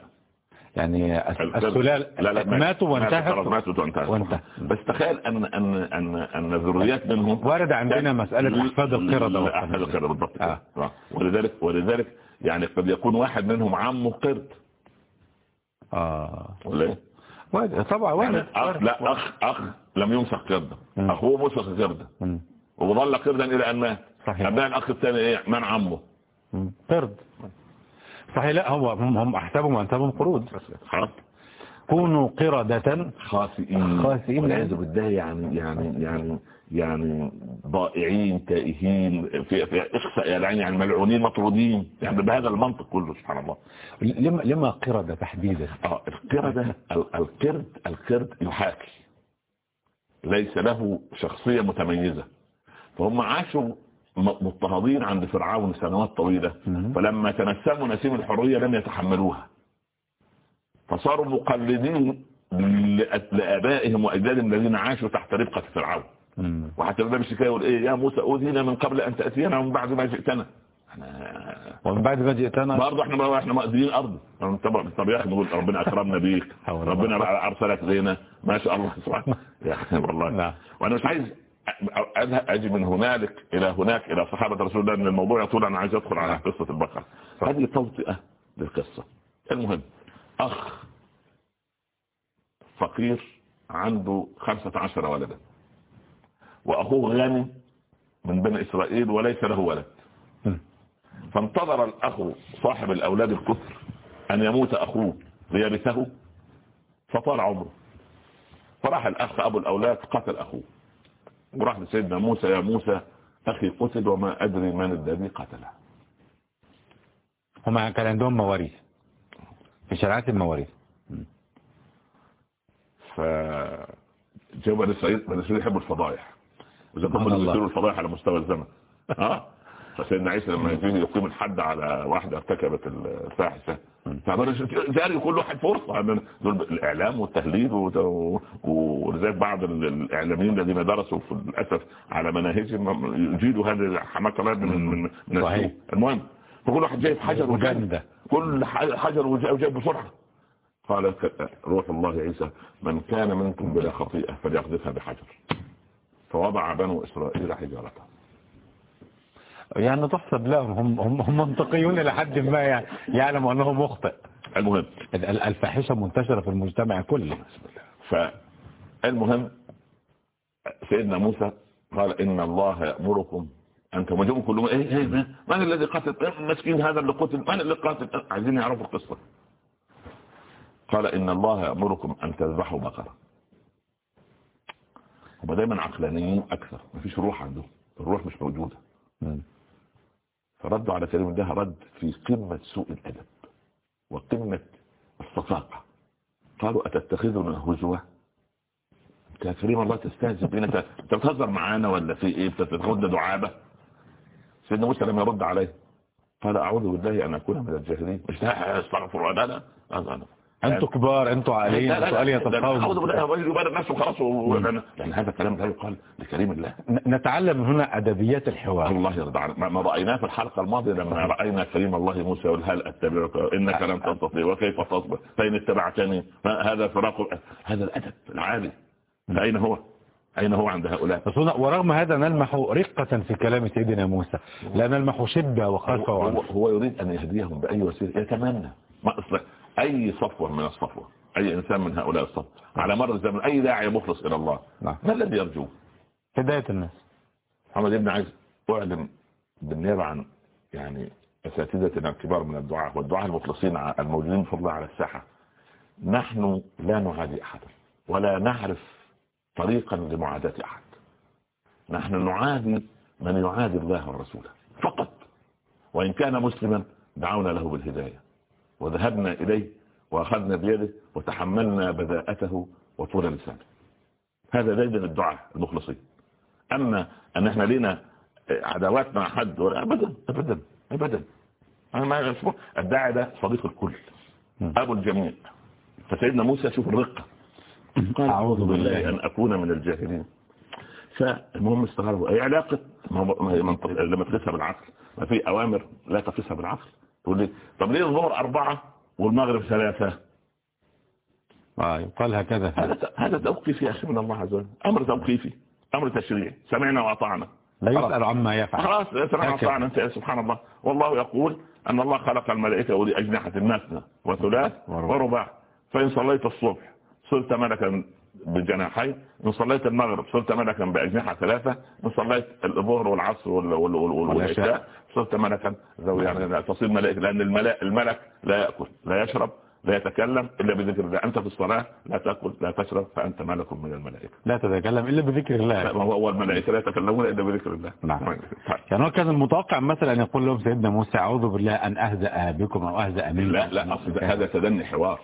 يعني السلال لا لا ماتوا. وانتهت؟ ماتوا وانتهت. وانتهت. بس تخيل ان ان ان أن ذريات منهم وارد عندنا مسألة أحفاد القردة لا، إحفاد القردة بالضبط. آه. ولذلك ولذلك يعني قد يكون واحد منهم عمه قرد. آه. ولا إيه؟ وارد طبعا يعني وارد اخ وارد. لا اخ أخ لم يمسك قرده مم. أخوه مسك قرده. وظل قردا إلى أن مات صحيح. ابناء الأخ الثاني إيه من عمه. قرد صحيح لا هو هم هم احسبهم وانسبهم قرود خلاص كونوا قردة خاسئين خاسئين. والعياذ بالله يعني يعني يعني يعني ضائعين تائهين في في يا العين يعني ملعونين مطرودين. يعني بهذا المنطق كله سبحان الله. لما لما قردة تحديدا؟ آه القردة ال- القرد القرد يحاكي. ليس له شخصية متميزة. فهم عاشوا مضطهدين عند فرعون سنوات طويلة. فلما تنسموا نسيم الحرية لم يتحملوها. فصاروا مقلدين لآبائهم وأجدادهم الذين عاشوا تحت ربقة فرعون. وحتى النبي الشكاية يقول إيه يا موسى اوذينا من قبل أن تأتينا ومن بعد ما جئتنا. إحنا ومن بعد ما جئتنا؟ برضه إحنا ما إحنا مأذيين ارض طب طب يا أخي نقول ربنا أكرمنا بيك. ربنا. أرسلك زينا ما شاء الله سبحانه. يا أخي والله. نعم. وأنا مش عايز أذهب أجي من هنالك إلى هناك إلى صحابة رسول الله إن الموضوع يطول. أنا عايز أدخل على نعم. قصة البقرة. هذه توطئة للقصة. المهم أخ فقير عنده خمسة عشر ولدا. وأخوه غني من بني إسرائيل وليس له ولد. فانتظر الأخ صاحب الأولاد الكثر أن يموت أخوه ليرثه فطال عمره. فراح الأخ أبو الأولاد قتل أخوه. وراح لسيدنا موسى يا موسى أخي قتل وما أدري من الذي قتله. هم كان عندهم مواريث. في شريعة المواريث. ف جو بني إسرائيل بني إسرائيل يحبوا الفضايح. واذا كانوا يصيروا الفضايح على مستوى الزمن. آه فسيدنا عيسى لما يجي يقيم الحد على واحدة ارتكبت الفاحشة. فبرج كل واحد فرصة. دول الإعلام والتهليل ولذلك بعض الإعلاميين الذين درسوا في للاسف على مناهجهم يجيدوا هذه الحماقه من من من المهم فكل واحد جايب حجر وجايب كل حجر وجايب بسرعة. قال روح الله عيسى من كان منكم بلا خطيئة فليقذفها بحجر. فوضع بنو إسرائيل حجارته يعني تحسب لهم هم, هم, هم منطقيون إلى حد ما يعني يعلموا أنه مخطئ. المهم. الفاحشة منتشرة في المجتمع كله. فالمهم سيدنا موسى قال إن الله يأمركم أنتم وجبوا كلهم. إيه إيه من الذي قتل؟ مسكين هذا اللي قتل؟ من اللي قتل؟ عايزين يعرفوا القصة. قال إن الله يأمركم أن تذبحوا بقرة. هم دايما عقلانيين أكثر مفيش روح عندهم الروح مش موجودة. فردوا على كلمة ده رد في قمة سوء الأدب وقمة الصفاقة قالوا أتتخذنا هزوة يا كريم الله تستهزئ بينا. انت بتهزر معانا ولا في إيه؟ بتاخدنا دعابة؟ سيدنا موسى لم يرد عليه قال أعوذ بالله أن أكون من الجاهلين. مش استغفر الله لا لا. أنتوا كبار أنتوا يتفاوض. بالله يبرر نفسه خلاص يعني هذا الكلام لا يقال لكريم الله. نتعلم هنا أدبيات الحوار. الله يرضى عنك. ما رأيناه في الحلقة الماضية لما رأينا كريم الله موسى يقول هل أتبعك؟ إنك لن تستطيع. وكيف تصبر؟ فإن اتبعتني هذا فراق هذا الأدب العالي فأين هو؟ أين هو عند هؤلاء؟ بس ورغم هذا نلمح رقة في كلام سيدنا موسى. لا نلمح شدة وخلفة هو, هو يريد أن يهديهم بأي وسيلة. يتمنى. ما أي صفوة من الصفوة أي إنسان من هؤلاء الصفوة. على مر الزمن أي داعي مخلص إلى الله. نعم. ما الذي يرجوه هداية الناس. محمد ابن عايز اعلم بالنيابة عن يعني أساتذتنا الكبار من الدعاء والدعاء المخلصين الموجودين في الله على الساحة. نحن لا نعادي احدا ولا نعرف طريقا لمعاداة أحد. نحن نعادي من يعادي الله ورسوله فقط. وإن كان مسلما دعونا له بالهداية. وذهبنا إليه وأخذنا بيده وتحملنا بذاءته وطول لسانه. هذا دايما الدعاء المخلصين أما أن إحنا لنا عداوات مع حد أبدا أبدا أبدا. أنا ما الداعي ده صديق الكل. أبو الجميع. فسيدنا موسى شوف الرقة. قال أعوذ بالله. أن أكون من الجاهلين. فالمهم استغربوا. أي علاقة؟ لما تقيسها بالعقل. ما في أوامر لا تقيسها بالعقل. طب ليه الظهر أربعة والمغرب ثلاثة؟ آه يقال هكذا. هذا هذا توقيفي يا أخي من الله عز وجل. أمر توقيفي أمر تشريعي. سمعنا وأطعنا. لا يسأل عما يفعل. خلاص سمعنا وأطعنا أنت سبحان الله والله يقول أن الله خلق الملائكة ولي أجنحة مثنى وثلاث ورباع. فإن صليت الصبح صرت ملكا بجناحين إن صليت المغرب صرت ملكا بأجنحة ثلاثة إن صليت الظهر والعصر والعشاء صرت ملكا يعني تصير ملائكة لأن الملك, الملك لا يأكل لا يشرب لا يتكلم إلا بذكر الله. أنت في الصلاة لا تأكل لا تشرب فأنت ملك من الملائكة. لا تتكلم إلا بذكر الله. هو الملائكة لا يتكلمون إلا بذكر الله. نعم. طيب. يعني هو كان المتوقع مثلا أن يقول لهم سيدنا موسى أعوذ بالله أن أهزأ بكم أو أهزأ منكم. لا لا أصل هذا تدني حوار.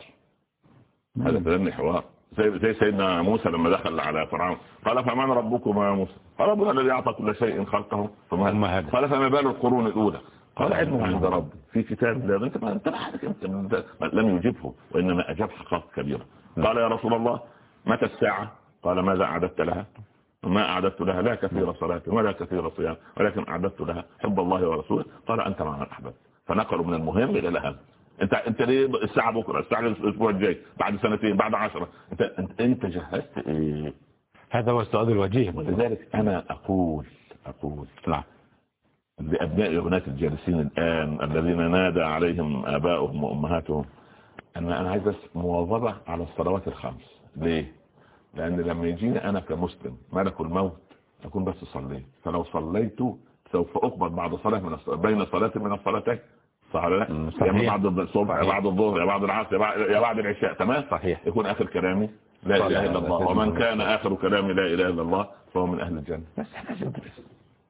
هذا تدني حوار. زي, زي سيدنا موسى لما دخل على فرعون. قال فمن ربكما يا موسى؟ قال ربنا الذي أعطى كل شيء خلقه فما قال فما بال القرون الأولى؟ قال علمه عند ربي. في كتاب لا انت ما انت لم يجبه وإنما أجاب حقائق كبيرة. قال يا رسول الله متى الساعة؟ قال ماذا أعددت لها؟ ما أعددت لها لا كثير صلاة ولا كثير صيام ولكن أعددت لها حب الله ورسوله. قال أنت مع من أحببت. فنقلوا من المهم إلى الأهم. انت انت ليه الساعة بكرة؟ الساعة الأسبوع الجاي بعد سنتين بعد عشرة. انت انت, انت جهزت إيه؟ هذا هو السؤال الوجيه. ولذلك أنا أقول أقول نعم لأبناء وبنات الجالسين الآن الذين نادى عليهم ابائهم وأمهاتهم أن أنا عايز بس مواظبة على الصلوات الخمس. ليه؟ لأن لما يجيني أنا كمسلم ملك الموت أكون بس صليت. فلو صليت سوف أقبل بعد صلاة من بين صلاة من الصلاتين. صح ولا لا؟ يا بعد الصبح يا بعد الظهر يا بعد العصر يا بعد العشاء تمام؟ صحيح. يكون آخر كلامي. لا إله إلا الله. ومن كان آخر كلامي لا إله إلا الله فهو من أهل الجنة. بس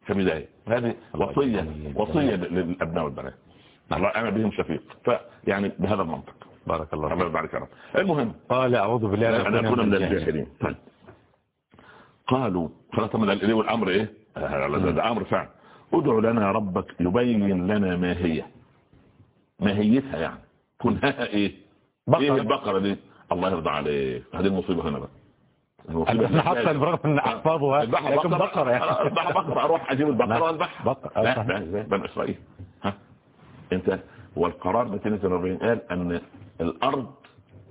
كبدايه هذه وصية وصية للأبناء والبنات. الله أنا بهم شفيق. فيعني بهذا المنطق. بارك الله الله فيك. يبارك رب. المهم. قال أعوذ بالله أن أكون من الجاهلين. طيب. قالوا خلاص من والأمر إيه؟ هذا ده أمر فعل. ادع لنا ربك يبين لنا ما هي. ماهيتها يعني. كنها إيه؟ إيه بقرة البقرة دي؟ الله يرضى عليك. هذه المصيبة هنا بقى. إحنا حتى برغم إن احفظها اذبحها لكن بقرة. يعني. اذبح بقرة. أروح أجيب البقرة واذبحها بقرة لا إزاي بني إسرائيل. ها؟ أنت والقرار 242 قال أن الأرض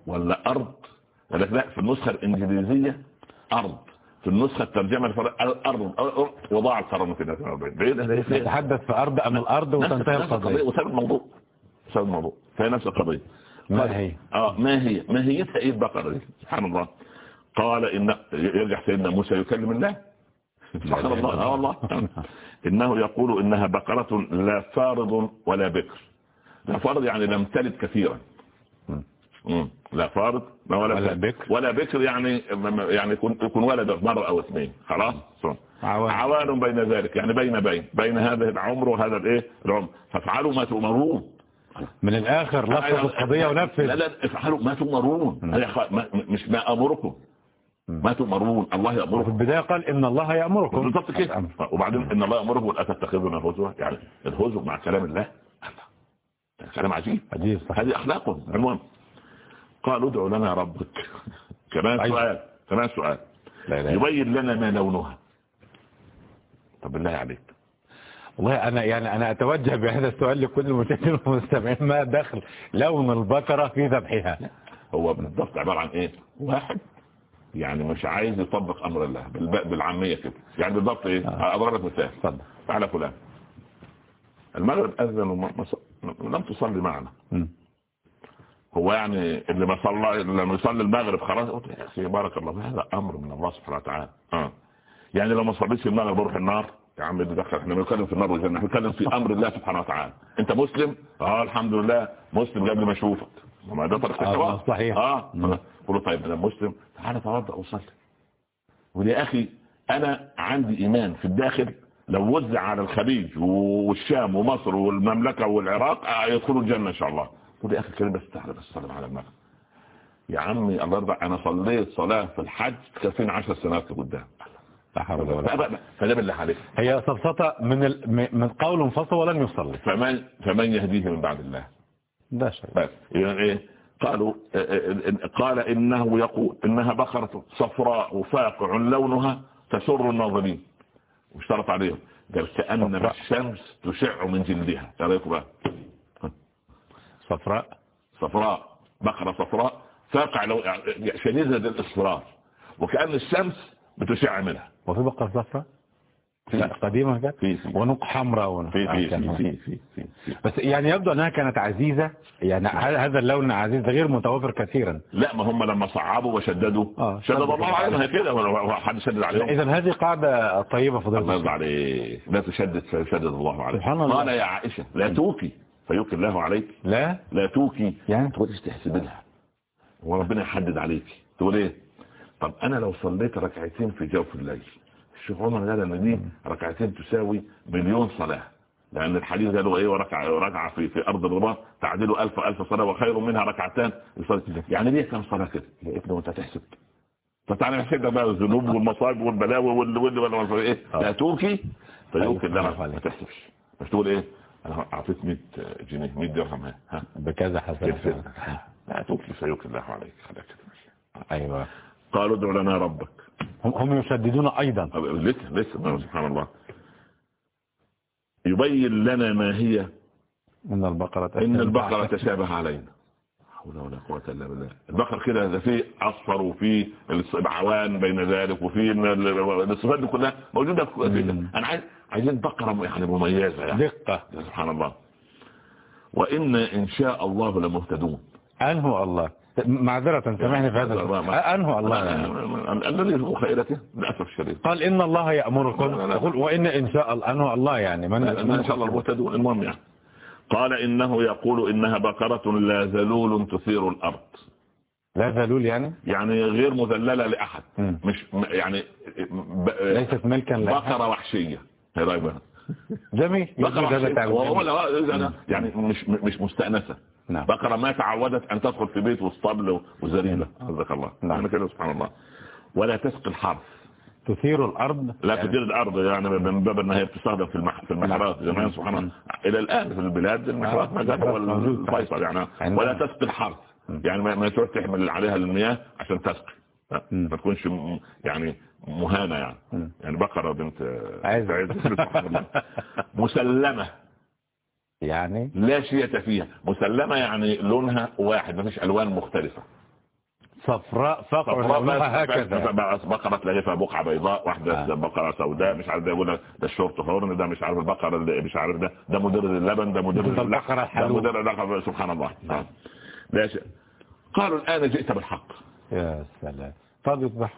ولا أرض قال لك لا في النسخة الإنجليزية أرض. في النسخة الترجمة الفرق الأرض أو- وضاع القرار 242 بعيد؟ نتحدث في أرض أم الأرض وتنتهي القضية. وسبب الموضوع. سبب الموضوع. فهي نفس القضية. ما هي؟ آه ما هي؟ ماهيتها إيه البقرة دي؟ سبحان الله. قال ان يرجع سيدنا موسى يكلم الله. سبحان الله. آه والله. إنه يقول إنها بقرة لا فارض ولا بكر. لا فارض يعني لم تلد كثيرا. لا فارض ولا, ولا بكر. ولا بكر يعني يعني يكون يكون ولد مرة أو اثنين. خلاص؟ عوان. عوان بين ذلك. يعني بين بين. بين هذا العمر وهذا الإيه؟ العمر. فافعلوا ما تؤمرون. من الآخر لفظ القضية لا ونفذ. لا افعلوا. ما تؤمرون. مش ما أمركم. ما تؤمرون. الله وفي يامركم البداية قال إن الله يأمركم. بالضبط كده. وبعدين إن الله يأمركم لا تتخذون الهزوا. يعني الهزو مع كلام الله. كلام عجيب. عجيب صحيح. هذه اخلاقهم المهم. قالوا ادعوا لنا ربك. كمان أيوة. سؤال. كمان سؤال. لا لا يبين لنا ما لونها. طب بالله عليك. والله أنا يعني أنا أتوجه بهذا السؤال لكل المشاهدين والمستمعين ما دخل لون البقرة في ذبحها؟ هو بالضبط عبارة عن إيه؟ واحد. يعني مش عايز يطبق أمر الله بالعامية كده. يعني بالضبط إيه؟ آه. أضرب لك مثال. اتفضل. تعالى فلان. المغرب أذن وما ما ص- لم تصلي معنا. مم. هو يعني اللي ما صلى لما يصلي المغرب خلاص. يا أخي بارك الله هذا أمر من الله سبحانه وتعالى. آه. يعني لو ما صليتش المغرب بروح النار؟ يا عم دخل إحنا بنتكلم في النار والجنة إحنا بنتكلم في أمر الله سبحانه وتعالى. أنت مسلم؟ آه الحمد لله. مسلم قبل ما اشوفك ما ده طريق آه، الثواب صحيح. آه. قول طيب أنا مسلم. تعالى توضأ وصلي. ودي أخي أنا عندي إيمان في الداخل لو وزع على الخليج والشام ومصر والمملكة والعراق آه، يدخلوا الجنة إن شاء الله. ودي أخي الكريم بس تعالى بس سلم على المغرب يا عمي الله يرضى أنا صليت صلاة في الحج كفين 10 سنوات لقدام. لا حول ولا قوة. فده بالله عليك. هي سبسطة من ال... من قول فصل ولم يصلي فمن فمن يهديه من بعد الله؟ ده شيء. بس يعني إيه؟ قالوا آه، آه، قال إنه يقول إنها بقرة صفراء فاقع لونها تسر الناظرين. واشترط عليهم. قال صفراء. الشمس تشع من جلدها. رايكم بقى. صفراء. صفراء بقرة صفراء فاقع لو شديدة الإصفرار. وكأن الشمس بتشع منها. وفي صفراء في. لا قديمة في ونق حمراء بس يعني يبدو أنها كانت عزيزة؟ يعني ه- هذا اللون عزيز غير متوفر كثيرا؟ لا ما هم لما صعبوا وشددوا. آه، شدد شدد. الله عليهم كده. هو حد شدد عليهم؟ اذا هذه قاعدة طيبة الله فضيلة يرضى عليك. لا تشدد فيشدد الله عليك. سبحان الله. قال يا عائشة؟ لا توكي. فيوكي الله عليك. لا؟ لا توكي. يعني؟ تقول تحسب لها. وربنا يحدد عليك. تقول إيه؟ طب أنا لو صليت ركعتين في جوف الليل الشيخ عمر قال ان دي ركعتين تساوي مليون صلاة. لأن الحديث قالوا إيه؟ وركعة ركعة في في أرض الرباط تعدل ألف الف صلاة وخير منها ركعتان. يعني دي كم صلاة كده؟ يا ابني وأنت تحسب فتعالى نحسب بقى الذنوب والمصائب والبلاوي وال وال وال إيه؟ لا توكي فيوكي أيوة. الله ما تحسبش مش تقول إيه؟ أنا اعطيت 100 جنيه 100 درهم ها. بكذا كيف لا توكي فيوكي الله عليك. خليك. كده أيوه. قالوا ادع لنا ربك. هم, يشددون أيضا. طب لسه لسه سبحان الله. يبين لنا ما هي. إن البقرة إن البقرة تشابه علينا. حول ولا قوة إلا بالله. البقر كده ده فيه أصفر وفيه العوان بين ذلك وفيه إن ال- الصفات دي كلها موجودة. أنا عايز عايزين بقرة يعني مميزة يعني. دقة. سبحان الله. وإن إن شاء الله لمهتدون. انه الله. معذرة سامحني في هذا. انه الله. الذي هو خيرته للأسف الشديد قال إن الله يأمركم. يقول وإن إن شاء الله انه الله يعني من إن شاء الله المهتدون المهم يعني قال إنه يقول إنها بقرة لا ذلول تثير الأرض لا ذلول يعني يعني غير مذللة لأحد. مش يعني ليست ملكا بقرة وحشية هي رأيك بقى؟ جميل. بقرة هذا يعني مش مش مستأنسة. نعم. بقرة ما تعودت أن تدخل في بيت واسطبل وزريبة حفظك الله. نعم. يعني كده سبحان الله. ولا تسقي الحرث. تثير الأرض؟ لا يعني تدير الأرض يعني من باب أنها هي بتستخدم في المح... في المحرات نعم. زمان سبحان الله. إلى الآن في البلاد المحرات ما زال هو. الفيصل يعني. ولا تسقي الحرث. يعني ما ما تروح تحمل عليها المياه عشان تسقي. ما تكونش يعني مهانة يعني. يعني بقرة بنت الله. مسلمة. يعني؟ لا شيء فيها. مسلمة يعني لونها واحد ما فيش ألوان مختلفة. صفراء صفراء لونها هكذا. بقرة تلاقي فيها بقعة بيضاء واحدة آه. بقرة سوداء مش عارف ده يقول ده الشورت هورن ده مش عارف البقرة اللي مش عارف ده ده مدير اللبن ده مدير ده البقرة ده الحلوب. مدير سبحان الله. آه. لا شيء قالوا الآن جئت بالحق. يا سلام. طب يصبح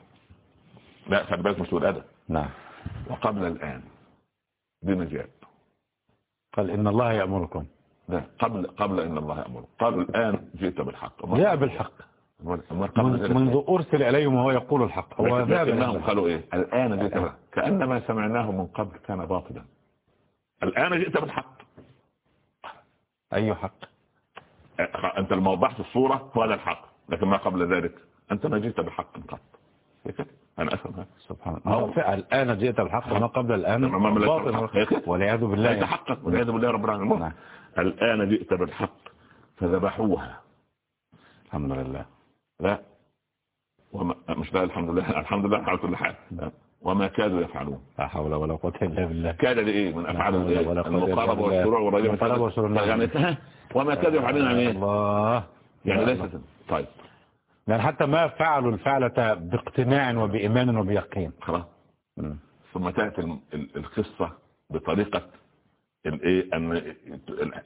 لا خلي بالك مش تقول أدب نعم. وقبل الآن دي نجاة قال إن الله يأمركم. لا قبل قبل إن الله يامر قالوا الآن جئت بالحق. جاء بالحق. منذ أرسل إليهم وهو يقول الحق. هو لكنهم قالوا إيه؟ الآن جئت بالحق. كأنما سمعناه من قبل كان باطلا. الآن جئت بالحق. أي حق؟ أنت لما وضحت الصورة هو هذا الحق؟ لكن ما قبل ذلك. أنت ما جئت بالحق قط افهم هذا. سبحان الله. الآن جئت بالحق وما قبل الآن ما- ما- ما- كده. والعياذ ليس بالله حقا والعياذ بالله رب العالمين. نعم. الآن جئت بالحق فذبحوها. الحمد لله. لا. وما مش لا الحمد لله. الحمد لله على كل حال. وما كادوا يفعلون. لا حول ولا قوة إلا بالله. كاد لإيه؟ من أفعال المقاربة. والشروع والرجاء. نعم. يعني ها؟ وما كاد يفعلون عن إيه الله. يعني. ليست طيب. يعني حتى ما فعلوا الفعلة باقتناع وبإيمان وبيقين. خلاص. ثم تأتي ال- ال- القصة بطريقة الايه أن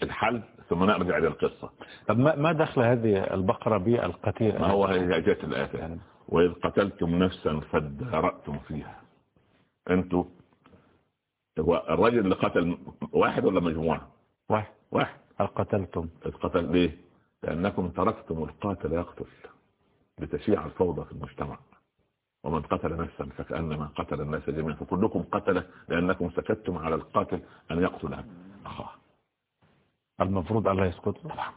الحل ثم نرجع إلى القصة. طب ما دخل هذه البقرة بالقتيل؟ ما هو هي جاءت الآية. يعني. وإذ قتلتم نفسا فادارأتم فيها. أنتوا هو الرجل اللي قتل واحد ولا مجموعة؟ واحد. واحد. قتلتم. اتقتل ليه؟ لأنكم تركتم القاتل يقتل. لتشيع الفوضى في المجتمع. ومن قتل نفسا فكأنما قتل الناس جميعا. فكلكم قتل لأنكم سكتتم على القاتل أن يقتل أخاه. المفروض الله يسكت؟ طبعا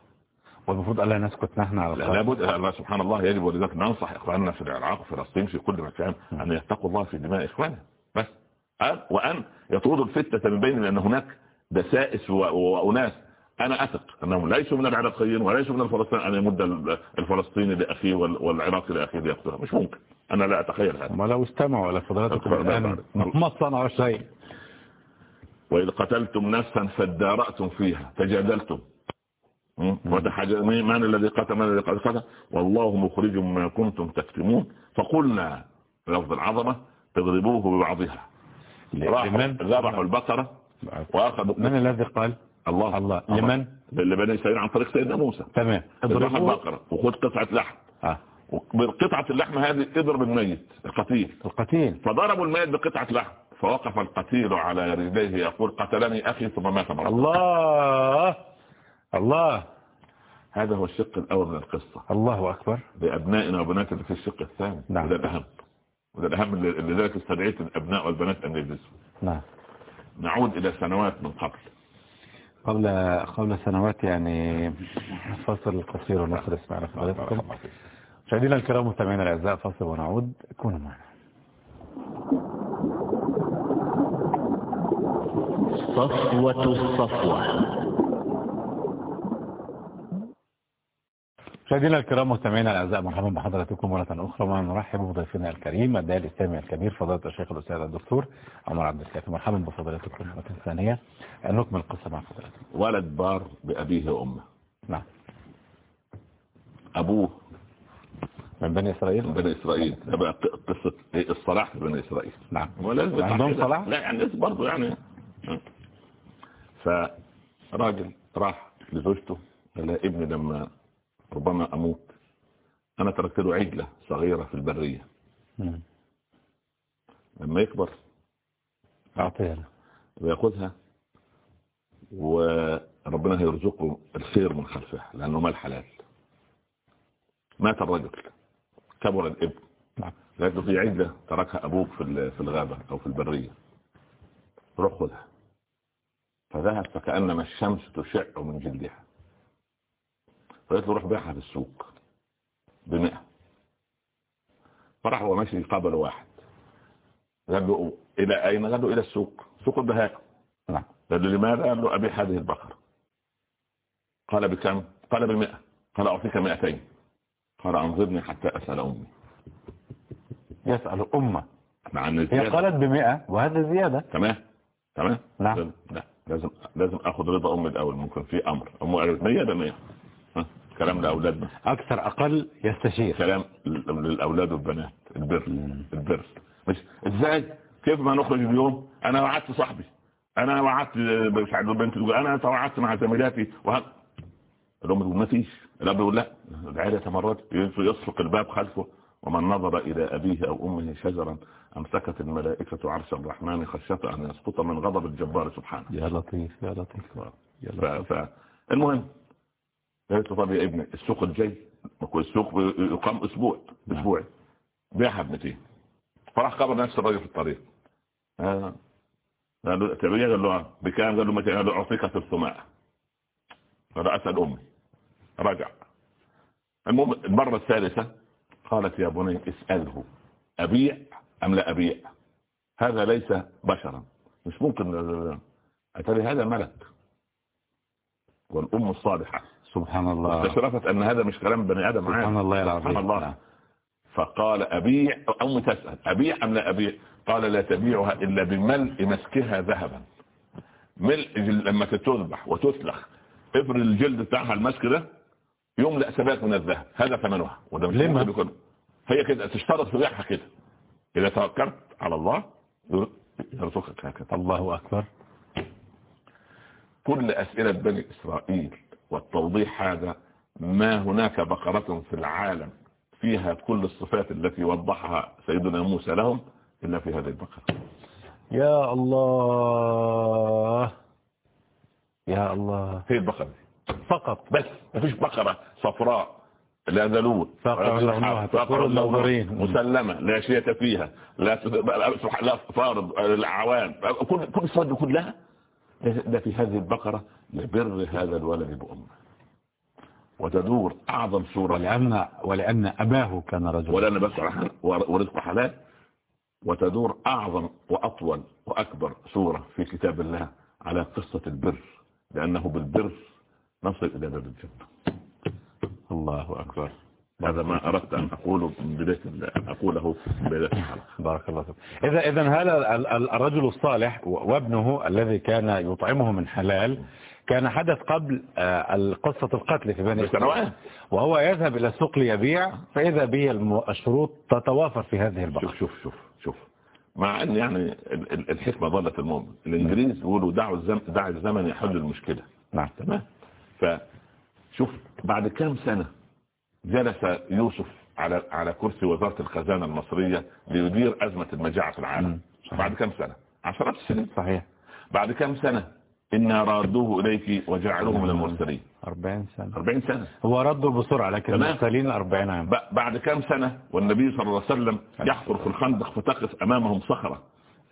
والمفروض الله نسكت نحن على لا- الخطأ. لابد الله سبحان الله يجب ولذلك ننصح إخواننا في العراق وفي فلسطين في كل مكان أن يتقوا الله في دماء إخوانهم. بس. أن- وأن يطردوا الفتنة من بين لأن هناك دسائس وأناس أنا أثق أنهم ليسوا من العراقيين وليسوا من الفلسطينيين أن يمد ال- الفلسطيني لأخيه وال- والعراقي لأخيه ليقتله. مش ممكن. أنا لا أتخيل هذا. ما لو استمعوا إلى فضلاتكم أكبر الآن. ما صنعوا شيء؟ وإذ قتلتم نفسا فادارأتم فيها. تجادلتم. من الذي قتل من الذي قتل؟ والله مخرج ما كنتم تكتمون. فقلنا لفظ العظمة تضربوه ببعضها. ذبحوا البقرة واخذوا من الذي قال؟ الله الله. لمن؟ لبني إسرائيل عن طريق سيدنا موسى. تمام اضرب البقرة وخذ قطعة لحم. آه. بقطعة اللحم هذه اضرب الميت القتيل. القتيل. فضربوا الميت بقطعة لحم. فوقف القتيل على رجليه يقول قتلني أخي ثم مات مرة الله. الله. هذا هو الشق الأول من القصة. الله أكبر. لأبنائنا وبناتنا في الشق الثاني. نعم. وده الاهم وده الاهم لذلك استدعيت الأبناء والبنات أن يجلسوا نعم. نعود إلى سنوات من قبل. قبل قبل سنوات يعني فاصل قصير ونصر اسمعنا فضلاتكم مشاهدينا الكرام مستمعينا الأعزاء فاصل ونعود. كونوا معنا. صفوة الصفوة. مشاهدينا الكرام مستمعينا الأعزاء مرحبا بحضراتكم مرة أخرى. ونرحب بضيفنا الكريم الداعي الإسلامي الكبير فضيلة الشيخ الأستاذ الدكتور عمر عبد الكافي. مرحبا بفضيلتكم مرة ثانية. نكمل القصة مع فضيلتكم. ولد بار بأبيه وأمه. نعم. أبوه. من بني إسرائيل؟ من بني إسرائيل. ده بقى ق- قصة إيه؟ الصلاح في بني إسرائيل. نعم. عندهم. صلاح؟ لا يعني برضه يعني. فراجل راح لزوجته قال ابني لما ربما أموت. أنا تركت له عجلة صغيرة في البرية. مم. لما يكبر. اعطينا وياخذها وربنا هيرزقه الخير من خلفه لأنه مال حلال. مات الرجل. كبر الابن نعم. لكن في عجلة تركها أبوك في الغابة أو في البرية. روح خذها. فذهب فكأنما الشمس تشع من جلدها. فقلت له روح بيعها في السوق بمئة. فراح هو ماشي قابل واحد. قال له إلى أين؟ قال له إلى السوق. سوق البهائم. نعم. قال له لماذا؟ قال له أبيع هذه البقرة. قال بكم؟ قال بمئة قال أعطيك مئتين. قال أنظرني حتى أسأل أمي. يسأل أمه. مع أن هي قالت بمئة وهذا زيادة. تمام. تمام. نعم. لا. لازم لازم أخذ رضا أمي الأول. ممكن في أمر. امي قالت 100 ده 100 ها، كلام لاولادنا أكثر أقل يستشير. كلام للأولاد والبنات. البر. البر. مش إزاي؟ كيف ما نخرج اليوم؟ أنا وعدت صاحبي. أنا وعدت مش عارف البنت تقول أنا توعدت مع زميلاتي. وهل الأم تقول ما فيش. الأب يقول لا. العيلة مرات يسرق الباب خلفه. ومن نظر إلى أبيه أو أمه شجرا أمسكت الملائكة عرش الرحمن خشية أن يسقط من غضب الجبار. سبحانه. يا لطيف يا لطيف. يا ف... لطيف ف... المهم قلت له طب يا ابني. السوق الجاي السوق يقام أسبوع نعم. اسبوعي بيعها 200 فراح خبر نفس الراجل في الطريق. آه. قال له تبيه قال له آه. بكام قال له 200 قال له أعطيك 300 قال أسأل أمي. رجع. المهم المرة الثالثة قالت يا بني اسأله أبيع أم لا أبيع؟ هذا ليس بشرا. مش ممكن أتري هذا ملك. والأم الصالحة سبحان الله. استشرفت أن هذا مش كلام بني آدم عادي. سبحان الله العظيم. سبحان الله. نعم. فقال أبيع ام تسأل أبيع أم لا أبيع؟ قال لا تبيعها إلا بملء مسكها ذهبا. ملء لما تذبح وتسلخ افرد الجلد بتاعها المسك ده يملأ سبات من الذهب. هذا ثمنها. وده مش لما؟ هي كده تشترط في بيعها كده. إذا توكلت على الله يرزقك هكذا الله أكبر. كل أسئلة بني إسرائيل والتوضيح هذا ما هناك بقرة في العالم فيها كل الصفات التي وضحها سيدنا موسى لهم إلا في هذه البقرة. يا الله. يا الله. هي البقرة. دي فقط. بس ما فيش بقرة صفراء لا ذلول لونها لونها، الناظرين. مسلمة لا شيء فيها لا فارض العوان كل كل الصفات دي كلها ده في هذه البقرة لبر هذا الولد بأمه. وتدور أعظم سورة ولأن ولأن أباه كان رجلا. ولا بس ورزق حلال. وتدور أعظم وأطول وأكبر سورة في كتاب الله على قصة البر. لأنه بالبر نصل إلى باب الجنة. الله أكبر. هذا ما أردت أن أقوله بداية أن أقوله بداية بارك الله فيك. إذا إذا هذا ال- ال- الرجل الصالح وابنه الذي كان يطعمه من حلال كان حدث قبل آه، قصة القتل في بني إسرائيل. وهو يذهب إلى السوق ليبيع فإذا به الشروط تتوافر في هذه البقرة شوف شوف شوف شوف. مع إن يعني ال- ال- الحكمة ضلت المؤمن الإنجليز يقولوا دعوا الزمن دع الزمن يحل المشكلة. نعم. تمام؟ فشوف بعد كام سنة جلس يوسف على على كرسي وزارة الخزانة المصرية ليدير أزمة المجاعة في العالم. بعد كام سنة؟ عشرات السنين. صحيح. بعد كام سنة إنا رادوه إليك وجعلوه من المرسلين. 40 سنة. 40 سنة. هو رده بسرعة لكن. المرسلين 40 عام. بعد كام سنة والنبي صلى الله عليه وسلم يحفر في الخندق فتقف أمامهم صخرة.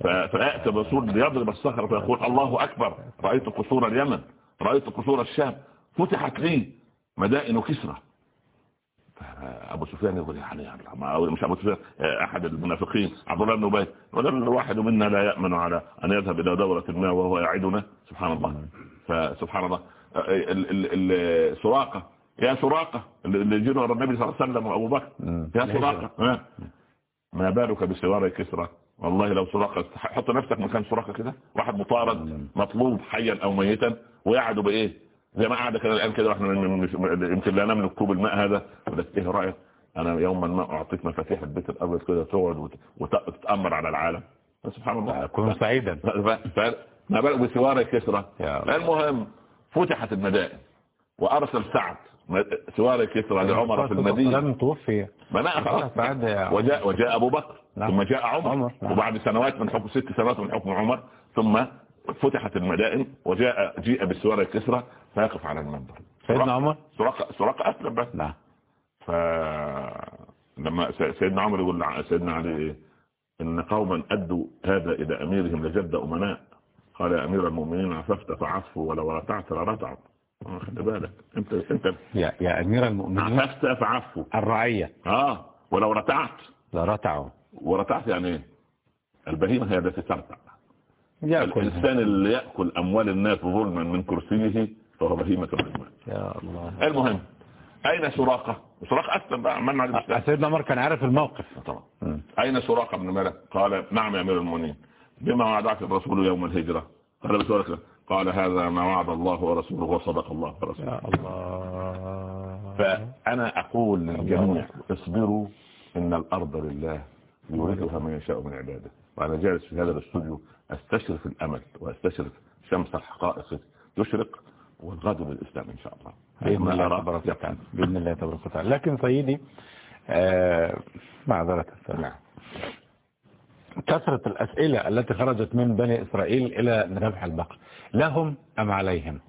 فيأتي الرسول ليضرب الصخرة فيقول الله أكبر. رأيت قصور اليمن رأيت قصور الشام. فتحت لي مدائن كسرى. أبو سفيان يقول يعني يعني ما- مش أبو سفيان آه، أحد المنافقين. عبد الله بن أبي ولا الواحد منا لا يأمن على أن يذهب إلى دوره ما وهو يعدنا. سبحان الله. فسبحان الله. آه، ال- ال- ال- سراقة. يا سراقة اللي جينا ورا النبي صلى الله عليه وسلم وأبو بكر. يا سراقة. ما بالك بسوار كسرى والله لو سراقة حط نفسك مكان سراقة كده. واحد مطارد مطلوب حيا أو ميتا ويقعدوا بإيه؟ زي ما قاعد كده الآن كده من- يمكن لا نملك كوب الماء هذا بس إيه رأيك؟ أنا يوما ما أعطيك مفاتيح البيت الأبيض كده تقعد وت- وت- وتتأمر على العالم. سبحان الله. كن سعيدا. ما بالك بسوار كسرى. المهم فتحت المدائن وأرسل سعد. سوار كسرى لعمر في المدينة. لم توفي. ما يا- وجاء وجاء أبو بكر. نعم. ثم جاء عمر, عمر، نعم. وبعد سنوات من حكم ست سنوات من حكم عمر. ثم فتحت المدائن وجاء جيء بالسوار الكسرى فيقف على المنبر. سيدنا عمر؟ سراقة سراقة أسلم بس. نعم. ف لما س- سيدنا عمر يقول سيدنا علي؟ إن قوما أدوا هذا إلى أميرهم لجد أمناء. قال يا أمير المؤمنين عففت فعفوا ولو رتعت لرتعوا آه، خلي بالك. أنت أنت. يا, يا أمير المؤمنين. عففت فعفوا. الرعية. آه ولو رتعت. لرتعوا. ورتعت يعني إيه؟ البهيمة هي التي ترتع. يأكل. الإنسان اللي يأكل أموال الناس ظلما من كرسيه فهو بهيمة الرحمن يا الله. المهم أين سراقة؟ سراقة أسلم بقى عملنا عليه الإسلام سيدنا عمر كان عارف الموقف. طبعا. أين سراقة بن مالك؟ قال نعم يا أمير المؤمنين. بما وعدك الرسول يوم الهجرة. قال بسؤالك قال هذا ما وعد الله ورسوله وصدق الله ورسوله. يا الله. فأنا أقول للجميع اصبروا إن الأرض لله يورثها من يشاء من عباده. وأنا جالس في هذا الاستوديو أستشرف الأمل وأستشرف شمس الحقائق تشرق والغد للإسلام إن شاء الله. بإذن الله تبارك. وتعالى بإذن الله تبارك وتعالى. لكن سيدي آه معذرة نعم. كثرة الأسئلة التي خرجت من بني إسرائيل إلى ذبح البقر لهم أم عليهم؟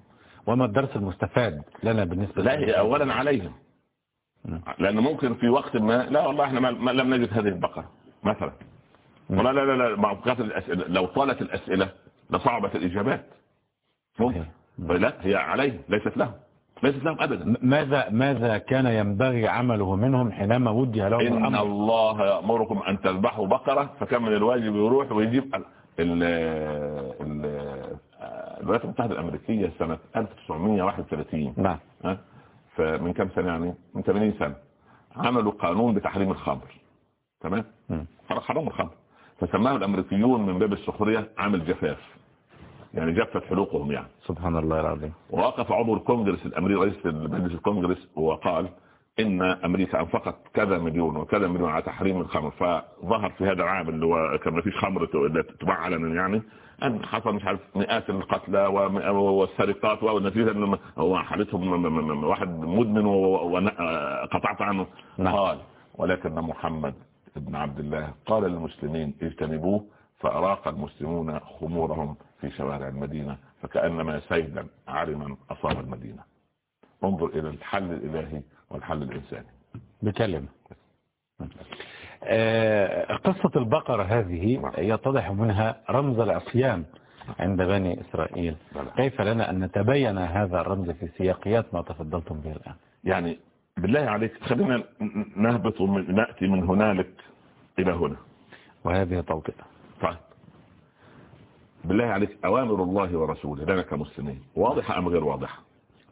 وما الدرس المستفاد لنا بالنسبة لا هي أولا عليهم. مم. لأن ممكن في وقت ما لا والله إحنا ما لم نجد هذه البقرة مثلا. لا لا لا مع الأسئلة. لو طالت الأسئلة لصعبت الإجابات. ممكن. لا هي عليهم ليست لهم. ليست لهم أبدا. ماذا ماذا كان ينبغي عمله منهم حينما وجه لهم إن الأمر؟ الله يأمركم أن تذبحوا بقرة فكان من الواجب يروح ويجيب ال ال ال- الولايات المتحدة الأمريكية سنة 1931 نعم. ها؟ فمن كم سنة يعني؟ من 80 سنة. عملوا قانون بتحريم الخمر. تمام. حرام الخمر. فسماه الأمريكيون من باب السخرية عامل جفاف. يعني جفت حلوقهم يعني. سبحان الله العظيم. ووقف عضو الكونجرس الامريكي رئيس مجلس الكونجرس وقال إن أمريكا أنفقت كذا مليون وكذا مليون على تحريم الخمر. فظهر في هذا العام اللي هو كان ما فيش خمر تباع علنا يعني أن حصل مش عارف مئات القتلى والسرقات والنتيجة ان هو حالتهم واحد مدمن وقطعت عنه. نعم. قال ولكن محمد ابن عبد الله قال للمسلمين اجتنبوه فأراق المسلمون خمورهم في شوارع المدينة فكأنما سيلا عرما أصاب المدينة. انظر إلى الحل الإلهي والحل الإنساني. بكلمة آه، قصة البقرة هذه يتضح منها رمز العصيان عند بني إسرائيل. بلى. كيف لنا أن نتبين هذا الرمز في سياقيات ما تفضلتم به الآن؟ يعني بالله عليك خلينا نهبط ومن- نأتي من هنالك إلى هنا. وهذه توطئة طيب. بالله عليك أوامر الله ورسوله لنا كمسلمين. واضحة أم غير واضحة؟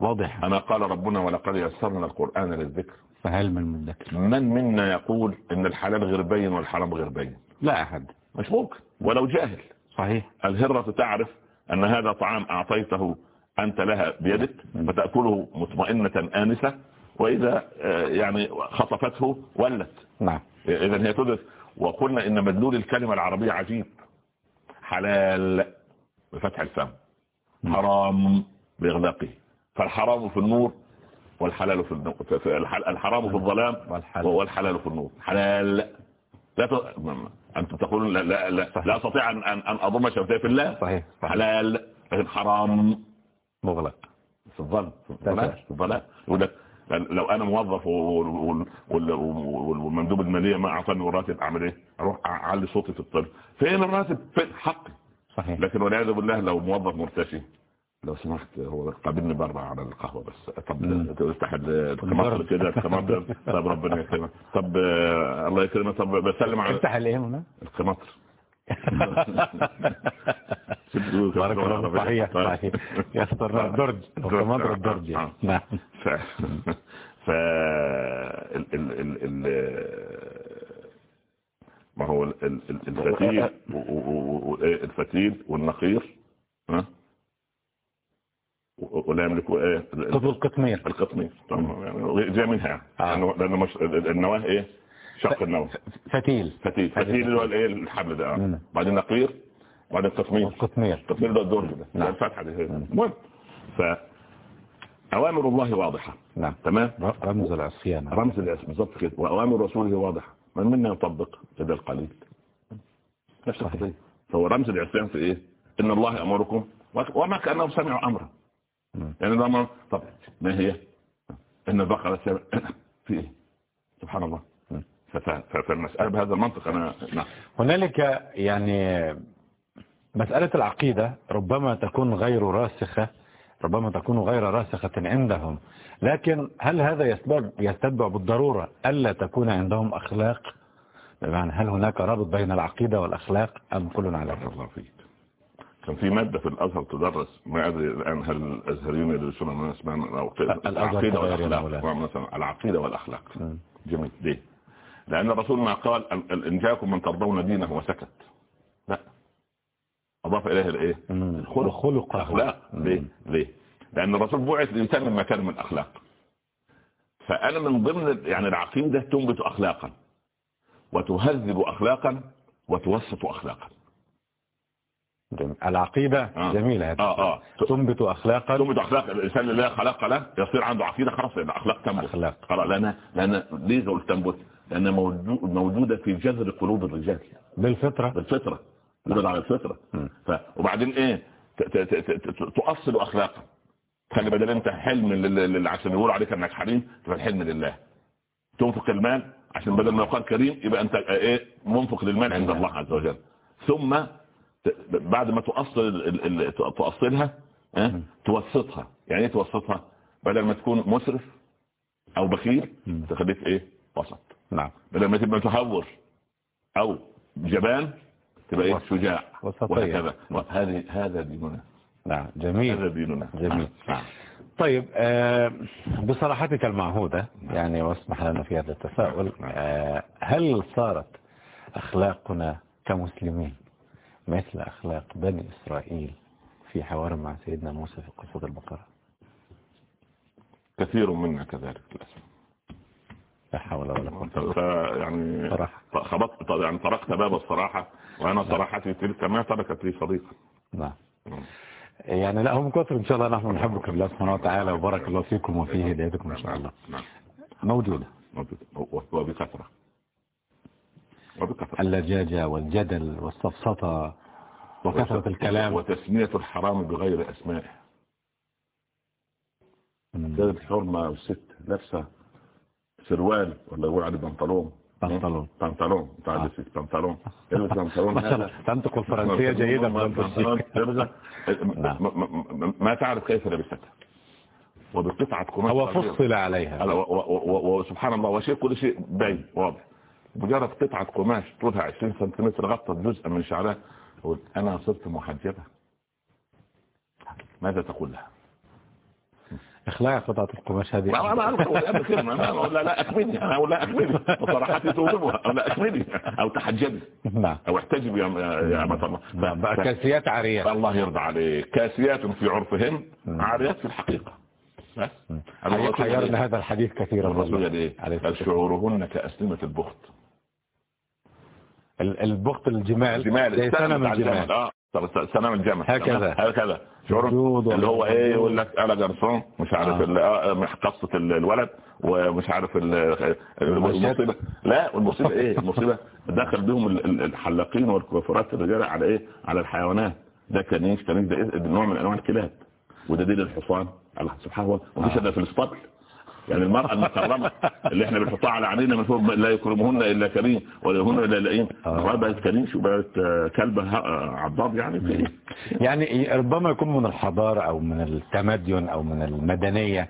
واضح أنا قال ربنا ولقد يسرنا القرآن للذكر. فهل من مدكر من منا يقول إن الحلال غير بين والحرام غير بين؟ لا أحد. مش ممكن ولو جاهل. صحيح. الهرة تعرف أن هذا طعام أعطيته أنت لها بيدك فتأكله مطمئنة آنسة وإذا آه، يعني خطفته ولت. نعم. إذا هي تدرك وقلنا إن مدلول الكلمة العربية عجيب. حلال بفتح الفم حرام بإغلاقه. فالحرام في النور والحلال في النور الحرام في الظلام والحلال. في النور. حلال. لا ت... أنتم تقولون لا لا لا, لا أستطيع أن أن أن أضم شفتي في الله. صحيح صحيح. حلال. لكن حرام. مغلق. في الظلام. في الظلام. يقول لك لو أنا موظف وال- وال- وال- وال- والمندوب المالية ما أعطاني راتب أعمل إيه؟ أروح أعلي صوتي في الطرد فين الراتب؟ فين؟ حقي. صحيح. لكن والعياذ بالله لو موظف مرتشي لو سمحت هو قابلني بره على القهوة بس. طب. افتح الكمامه كده الكمامه طب ربنا يكرمك. طب آه، الله يكرمك. طب بسلم على افتح الايه هنا. القمطر بارك الله صحيح صحيح. يستر الدرج. الدرج يعني. نعم. ف ف ال... ال... ال... ال... ما هو ال... ال... ال- الفتيل؟ الفتيل والنقير ها؟ و- ولا يملكوا إيه؟ القطمير. القطمير. يعني جاء منها. آه. لأنه. النواة إيه؟ شق النواه فتيل. فتيل. فتيل اللي هو الإيه؟ الحبل ده. آه. بعدين نقير بعدين قطمير. القطمير. التطبيق ده الدرج ده نعم. الفتحة دي. المهم ف أوامر الله واضحة. نعم. تمام؟ رمز العصيان. رمز الاسم بالظبط كده. وأوامر رسوله واضحة. من منا يطبق إذا القليل؟ نفس صحيح. القضية. فهو رمز العصيان في إيه؟ إن الله يأمركم وما كأنهم سمعوا أمرا. مم. يعني أمر طب ما هي؟ إن البقرة سمع في إيه؟ سبحان الله. فالمسألة بهذا المنطق أنا نعم. هنالك يعني مسألة العقيدة ربما تكون غير راسخة ربما تكون غير راسخة عندهم لكن هل هذا يستتبع, يستتبع بالضرورة ألا تكون عندهم أخلاق؟ بمعنى هل هناك رابط بين العقيدة والأخلاق أم كل على الله فيك. كان في مادة في الأزهر تدرس ما أدري الآن هل الأزهريون يدرسون من اسمها العقيدة والأخلاق العقيدة والأخلاق. جميل ليه؟ لأن الرسول ما قال إن جاكم من ترضون دينه وسكت. لا. أضاف إليه الإيه؟ الخلق. خلق أخلاق ليه؟ ليه؟ لأن الرسول بعث ليتمم مكان من الأخلاق. فأنا من ضمن يعني العقيدة تنبت أخلاقا. وتهذب أخلاقا. وتوسط أخلاقا. جميل. العقيدة آه. جميلة آه آه. تنبت أخلاقا. تنبت أخلاق. الإنسان اللي خلق له يصير عنده عقيدة خلاص الأخلاق تنبت. أخلاق. خلاص لأن لأن ليه تنبت. لأن موجودة في جذر قلوب الرجال بالفطرة؟ بالفطرة. موجودة على الفطرة. ف... وبعدين إيه؟ تؤصل أخلاقا خلي بدل أنت حلم اللي عشان يقولوا عليك أنك حليم تبقى الحلم لله. تنفق المال عشان بدل ما يقال كريم يبقى أنت إيه؟ منفق للمال عند الله عز وجل. ثم بعد ما تؤصل تؤصلها آه؟ توسطها. يعني إيه توسطها؟ بدل ما تكون مسرف أو بخيل تخليك إيه؟ وسط. نعم. بدل ما تبقى متهور أو جبان تبقى إيه؟ شجاع. وهكذا. هذه هذا ديننا. نعم. جميل. هذا ديننا. جميل. نعم. طيب آه بصراحتك المعهودة يعني واسمح لنا في هذا التساؤل آه هل صارت أخلاقنا كمسلمين مثل أخلاق بني إسرائيل في حوار مع سيدنا موسى في قصة البقرة؟ كثير منا كذلك للأسف. لا حول ولا قوة يعني خبطت يعني طرقت باب الصراحة وأنا صراحتي تلك ما تركت لي صديقا. نعم. يعني لا هم كثر إن شاء الله نحن نحبك بالله سبحانه وتعالى وبارك الله فيكم وفي هدايتكم إن شاء الله. نعم. موجودة. موجودة. وبكثرة. اللجاجة والجدل والسفسطة وكثرة الكلام. وتسمية الحرام بغير أسمائه. سيدة الحرمة والست لابسة سروال ولا يقول عليه بنطلون. بنطلون. بنطلون. بتاع آه. بنطلون. بنطلون؟ ما شاء الله. تنطق الفرنسية جيدا. ما تعرف كيف لبستها وبقطعة قماش هو فصل عليها. وسبحان الله وشيء كل شيء باين واضح. مجرد قطعة قماش طولها 20 سنتيمتر غطت جزء من شعرها أنا صرت محجبة. ماذا تقول لها؟ اخلاع قطعة القماش هذه. ما أنا أقول لا لا أنا أقول لا اكملي وصراحتي توضبها أو لا اكملي أو تحجبي نعم. أو احتجبي يا يا الله. نعم. كاسيات عاريات الله يرضى عليك. كاسيات في عرفهن عاريات في الحقيقة. بس حيرنا هذا الحديث كثيرا الرسول شعورهن كأسلمة البخت. البخت الجمال الجمال سنم الجمل هكذا. هكذا. شعور اللي هو إيه يقول لك أنا جرسون مش عارف آه. آه، قصة الولد ومش عارف المصيبة. لا والمصيبة إيه؟ المصيبة. دخل بهم الحلاقين والكوافرات الرجال على إيه؟ على الحيوانات. ده كنيش كنيش ده إيه؟ نوع من أنواع الكلاب. وده دين الحصان. الله سبحانه وتعالى. ومفيش إلا في الاسطبل يعني المرأة المكرمة اللي إحنا بنحطها على عينينا من فوق لا يكرمهن إلا كريم ولا يهن إلا لئيم. آه. بقت كريم شو بقت كلبة عضاب يعني يعني ربما يكون من الحضارة أو من التمدن أو من المدنية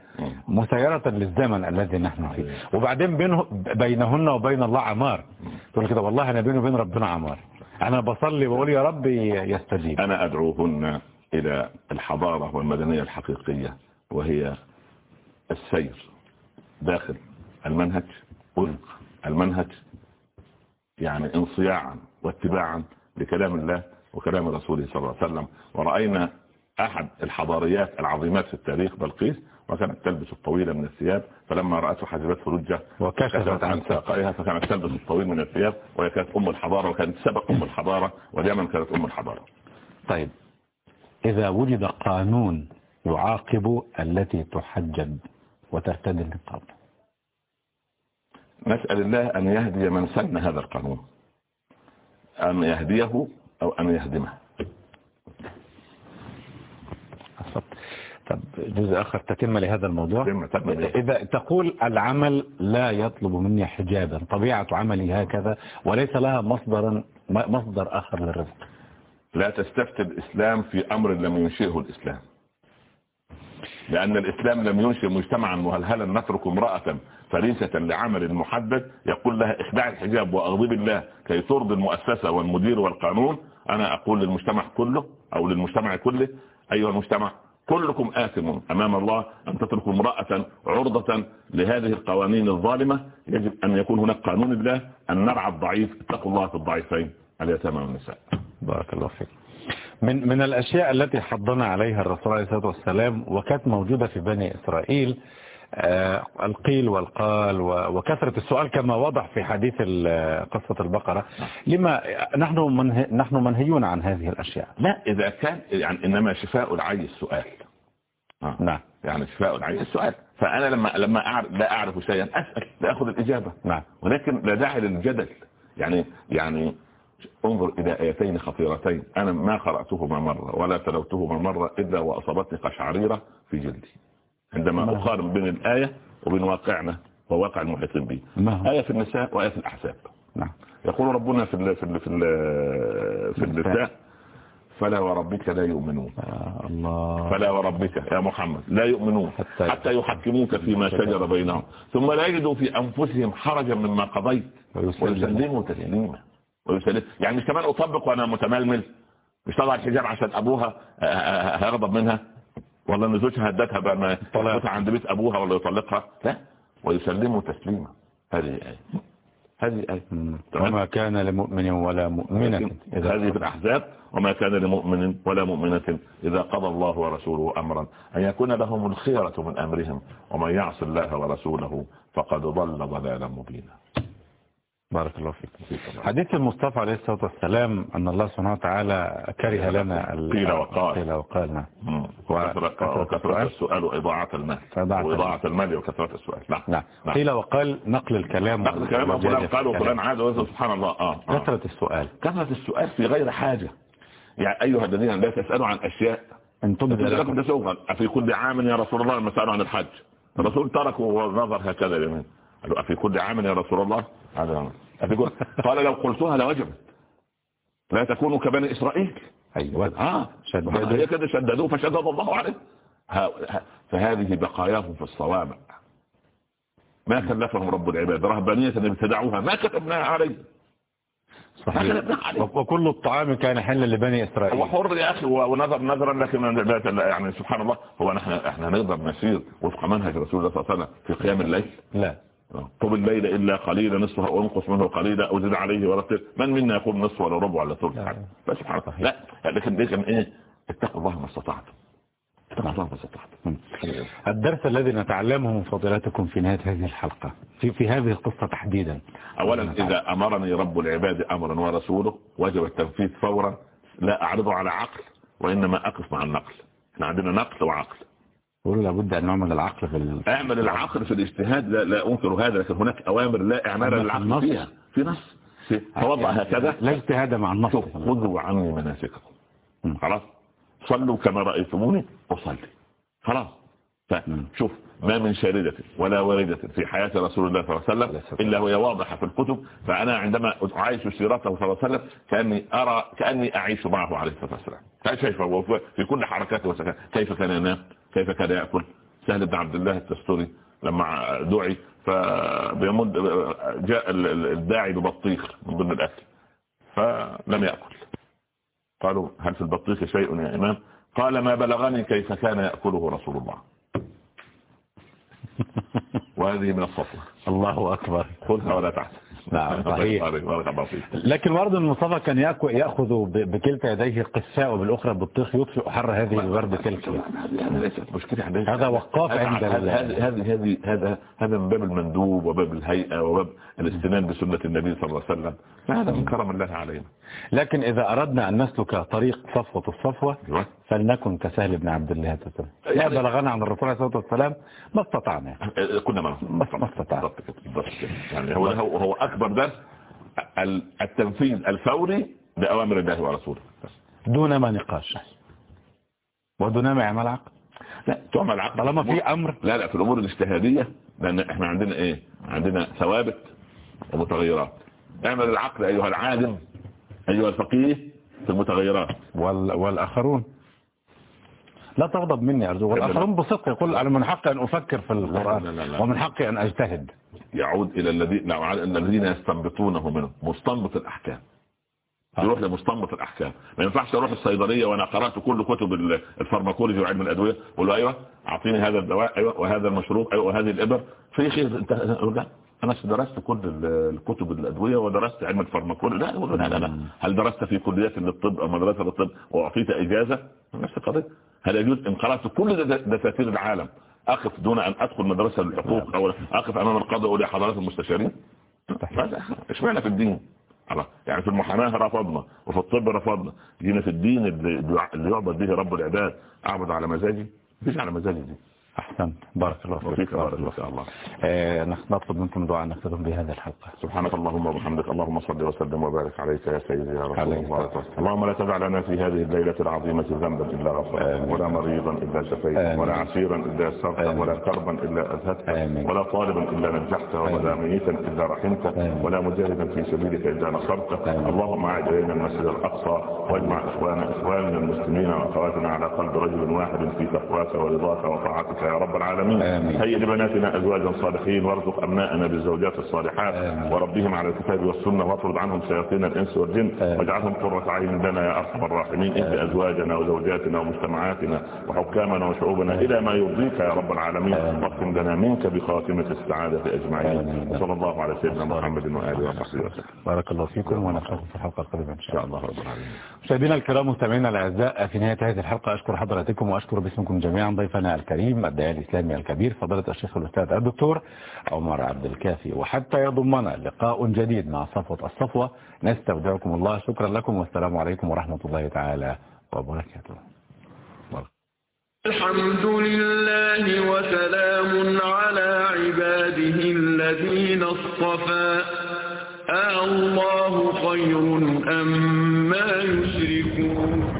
مسيرة للزمن الذي نحن فيه. وبعدين بينه بينهن وبين الله عمار. تقول كده والله أنا بيني وبين ربنا عمار. أنا بصلي وبقول يا رب يستجيب. أنا أدعوهن إلى الحضارة والمدنية الحقيقية وهي السير. داخل المنهج وفق المنهج يعني انصياعا واتباعا لكلام الله وكلام رسوله صلى الله عليه وسلم. ورأينا أحد الحضاريات العظيمات في التاريخ بلقيس وكانت تلبس الطويلة من الثياب فلما رأته حجبته رجة وكشفت عن ساقيها فكانت تلبس الطويل من الثياب وهي كانت أم الحضارة وكانت سبق أم الحضارة واليمن كانت أم الحضارة. طيب إذا وجد قانون يعاقب التي تحجب وترتدي النقاب. نسأل الله أن يهدي من سن هذا القانون. أن يهديه أو أن يهدمه. طب جزء آخر تتم لهذا الموضوع؟ إذا تقول العمل لا يطلب مني حجابا طبيعة عملي هكذا وليس لها مصدرا مصدر آخر للرزق. لا تستفتي الإسلام في أمر لم ينشئه الإسلام. لأن الإسلام لم ينشئ مجتمعا مهلهلا نترك امرأة فريسة لعمل محدد يقول لها اخدع الحجاب وأغضب الله كي ترضي المؤسسة والمدير والقانون. أنا أقول للمجتمع كله أو للمجتمع كله أيها المجتمع كلكم آثم أمام الله أن تتركوا امرأة عرضة لهذه القوانين الظالمة. يجب أن يكون هناك قانون الله أن نرعى الضعيف اتقوا الله في الضعيفين اليتامى والنساء. بارك الله فيك. من من الأشياء التي حضنا عليها الرسول عليه الصلاة والسلام وكانت موجودة في بني إسرائيل آه، القيل والقال وكثرة السؤال كما وضح في حديث قصة البقرة. لما نحن منه نحن منهيون عن هذه الأشياء. لا إذا كان يعني إنما شفاء العي السؤال. آه. نعم. يعني شفاء العي السؤال. فأنا لما لما أعرف لا أعرف شيئا أسأل لا أخذ الإجابة. نعم. ولكن لا داعي للجدل. يعني يعني انظر إلى آيتين خطيرتين. أنا ما قرأتهما مرة ولا تلوتهما مرة إلا وأصابتني قشعريرة في جلدي. عندما نعم. أقارن بين الآية وبين واقعنا وواقع المحيطين به. نعم. آية في النساء وآية في الأحزاب. نعم. يقول ربنا في ال في ال في ال في النساء فلا وربك لا يؤمنون. آه الله. فلا وربك يا محمد لا يؤمنون حتى, يحكموك فيما شجر بينهم. ثم لا يجدوا في أنفسهم حرجا مما قضيت. ويسلموا تسليما. يعني مش كمان أطبق وأنا متململ؟ مش طلع الحجاب عشان أبوها آه، آه، هيغضب منها؟ ولا إن زوجها هدتها بقى ما عند بيت أبوها ولا يطلقها؟ لا. ويسلموا تسليما هذه آية. هذه آية. وما كان لمؤمن ولا مؤمنة هذه في الأحزاب وما كان لمؤمن ولا مؤمنة إذا قضى الله ورسوله أمرا. أن يكون لهم الخيرة من أمرهم ومن يعص الله ورسوله فقد ضل ضلالا مبينا. بارك الله فيك. حديث المصطفى عليه الصلاة والسلام أن الله سبحانه وتعالى كره لنا قيل وقال. قيل وقال. نعم. وكثرة السؤال. وإضاعة المال. وإضاعة المال وكثرة السؤال. نعم. نعم. قيل وقال نقل الكلام نقل الكلام وفلان قال وفلان عاد سبحان الله. آه. آه. كثرة السؤال. كثرة السؤال في غير حاجة. يعني أيها الذين لا تسألوا عن أشياء. لكم. تسوقا في كل عام يا رسول الله لما سألوا عن الحج. الرسول تركوا ونظر هكذا يمين قالوا في كل عام يا رسول الله؟ هذا قال لو قلتها لوجبت لا تكونوا كبني إسرائيل. أيوة. آه. هي كده شددوه فشدد الله عليه. فهذه بقاياهم في الصوامع. ما كلفهم رب العباد. رهبانية ابتدعوها. ما كتبناها عليه صحيح. وكل الطعام كان حلا لبني إسرائيل. هو حر يا أخي ونظر نظرا لكن يعني سبحان الله هو نحن إحنا نقدر نسير وفق منهج رسول الله صلى الله عليه وسلم في قيام الليل؟ لا. طب الليل إلا قليلا نصفه أو انقص منه قليلا أو زد عليه ورتب. من منا يقول نصف ولا ربع ولا ثلث؟ بس سبحان الله. لا لكن لكن إيه؟ اتقوا الله ما استطعتم اتقوا الله ما استطعتم الدرس الذي نتعلمه من فضيلتكم في نهاية هذه الحلقة في في هذه القصة تحديدا. أولا إذا أمرني رب العباد أمرا ورسوله وجب التنفيذ فورا. لا أعرضه على عقل وإنما أقف مع النقل. إحنا عندنا نقل وعقل. يقولوا لابد أن نعمل العقل في. أعمل العقل في الاجتهاد لا, لا أنكر هذا لكن هناك أوامر لا إعمال للعقل فيها في نص توضع هكذا. لا اجتهاد مع النص. خذوا عني مناسككم. خلاص. صلوا كما رأيتموني أصلي. خلاص. فشوف ما من شاردة ولا واردة في حياة رسول الله صلى الله عليه وسلم إلا وهي واضحة في الكتب. فأنا عندما أعيش سيرته صلى الله عليه وسلم كأني أرى كأني أعيش معه عليه الصلاة والسلام. شايفه في كل حركاته وسكنه كيف كان ينام؟ كيف كان يأكل؟ سهل بن عبد الله التستوري لما دعي فبيمد جاء الداعي ببطيخ من ضمن الأكل فلم يأكل. قالوا هل في البطيخ شيء يا إمام؟ قال ما بلغني كيف كان يأكله رسول الله. وهذه من الصفوة الله أكبر. خذها ولا تحسن نعم صحيح. لكن برضه المصطفى كان يأخذ بكلتا يديه القساء وبالأخرى بالطيخ يطفئ حر هذه الورد تلك هذا وقاف عند هذه هذا هذا من باب المندوب وباب الهيئة وباب الاستنان بسنة النبي صلى الله عليه وسلم. هذا من كرم الله علينا. لكن إذا أردنا أن نسلك طريق صفوة الصفوة أيوة. فلنكن كسهل بن عبد الله تسلم يا يعني بلغنا عن الرسول عليه الصلاة والسلام ما استطعنا. كنا ما استطعنا. يعني هو هو أكبر درس التنفيذ الفوري لأوامر الله ورسوله. دون ما نقاش. ودون ما يعمل عقل. لا تعمل عقل. طالما في أمر. لا لا في الأمور الاجتهادية لأن إحنا عندنا إيه؟ عندنا ثوابت ومتغيرات. اعمل العقل أيها العالم أيها الفقيه في المتغيرات. وال... والآخرون. لا تغضب مني أرجو والآخرون بصدق يقول أنا من حقي أن أفكر في القرآن لا لا لا. ومن حقي أن أجتهد. يعود إلى الذين إن الذين يستنبطونه منه مستنبط الأحكام. آه. يروح لمستنبط الأحكام. ما ينفعش أروح الصيدلية وأنا قرأت كل كتب ال- الفارماكولوجي وعلم الأدوية واقول له أيوه أعطيني هذا الدواء أيوه وهذا المشروب أيوه وهذه الإبر. في شيء انت أنا درست كل ال- الكتب الأدوية ودرست علم ال pharmacology. لا لا لا. لا هل درست في كليه للطب أو مدرسة للطب وأعطيت إجازة؟ نفس القضية. هل يجوز إن قرأت كل دساتير العالم؟ أقف دون أن أدخل مدرسة للحقوق أو أقف أمام القاضي واقول يا حضرات المستشارين هذا إشمعنى في الدين. يعني في المحاماة رفضنا وفي الطب رفضنا. جينا في الدين اللي اللي يعبد به رب العباد. أعبد على مزاجي؟ مفيش على مزاجي دي. أحسنت بارك الله فيك بارك الله فيك الله نطلب منكم دعاء نختتم بهذه الحلقة سبحانك اللهم وبحمدك اللهم صل وسلم وبارك عليك يا سيدي يا رسول الله. اللهم لا تدع لنا في هذه الليلة العظيمة ذنبا إلا غفرته ولا مريضا إلا شفيته آمين. ولا عسيرا إلا يسرته. ولا كربا إلا أذهبته آمين. ولا طالبا إلا نجحته ولا ميتا إلا رحمته آمين. ولا مجاهدا في سبيلك إلا نصرته آمين. اللهم أعد إلينا المسجد الأقصى واجمع إخوانا إخواننا المسلمين وأخواتنا على قلب رجل واحد في تقواك ورضاك وطاعتك يا رب العالمين آمين. هيئ لبناتنا أزواجا صالحين وارزق أبناءنا بالزوجات الصالحات آمين. وربهم على الكتاب والسنة واطرد عنهم شياطين الإنس والجن. واجعلهم قرة عين لنا يا أرحم الراحمين اهد أزواجنا وزوجاتنا ومجتمعاتنا وحكامنا وشعوبنا إلى ما يرضيك يا رب العالمين. واختم لنا منك بخاتمة السعادة أجمعين. وصلى الله على سيدنا محمد وآله وصحبه وسلم بارك الله فيكم ونلقاكم في الحلقة القادمة إن شاء الله رب العالمين مشاهدينا الكرام مستمعينا الأعزاء في نهاية هذه الحلقة أشكر حضراتكم وأشكر باسمكم جميعا ضيفنا الكريم الداعي الإسلامي الكبير فضيلة الشيخ الأستاذ الدكتور عمر عبد الكافي. وحتى يضمنا لقاء جديد مع صفوة الصفوة نستودعكم الله. شكرا لكم والسلام عليكم ورحمة الله تعالى وبركاته. الحمد لله وسلام على عباده الذين اصطفى. آه الله خير أم ما يشركون.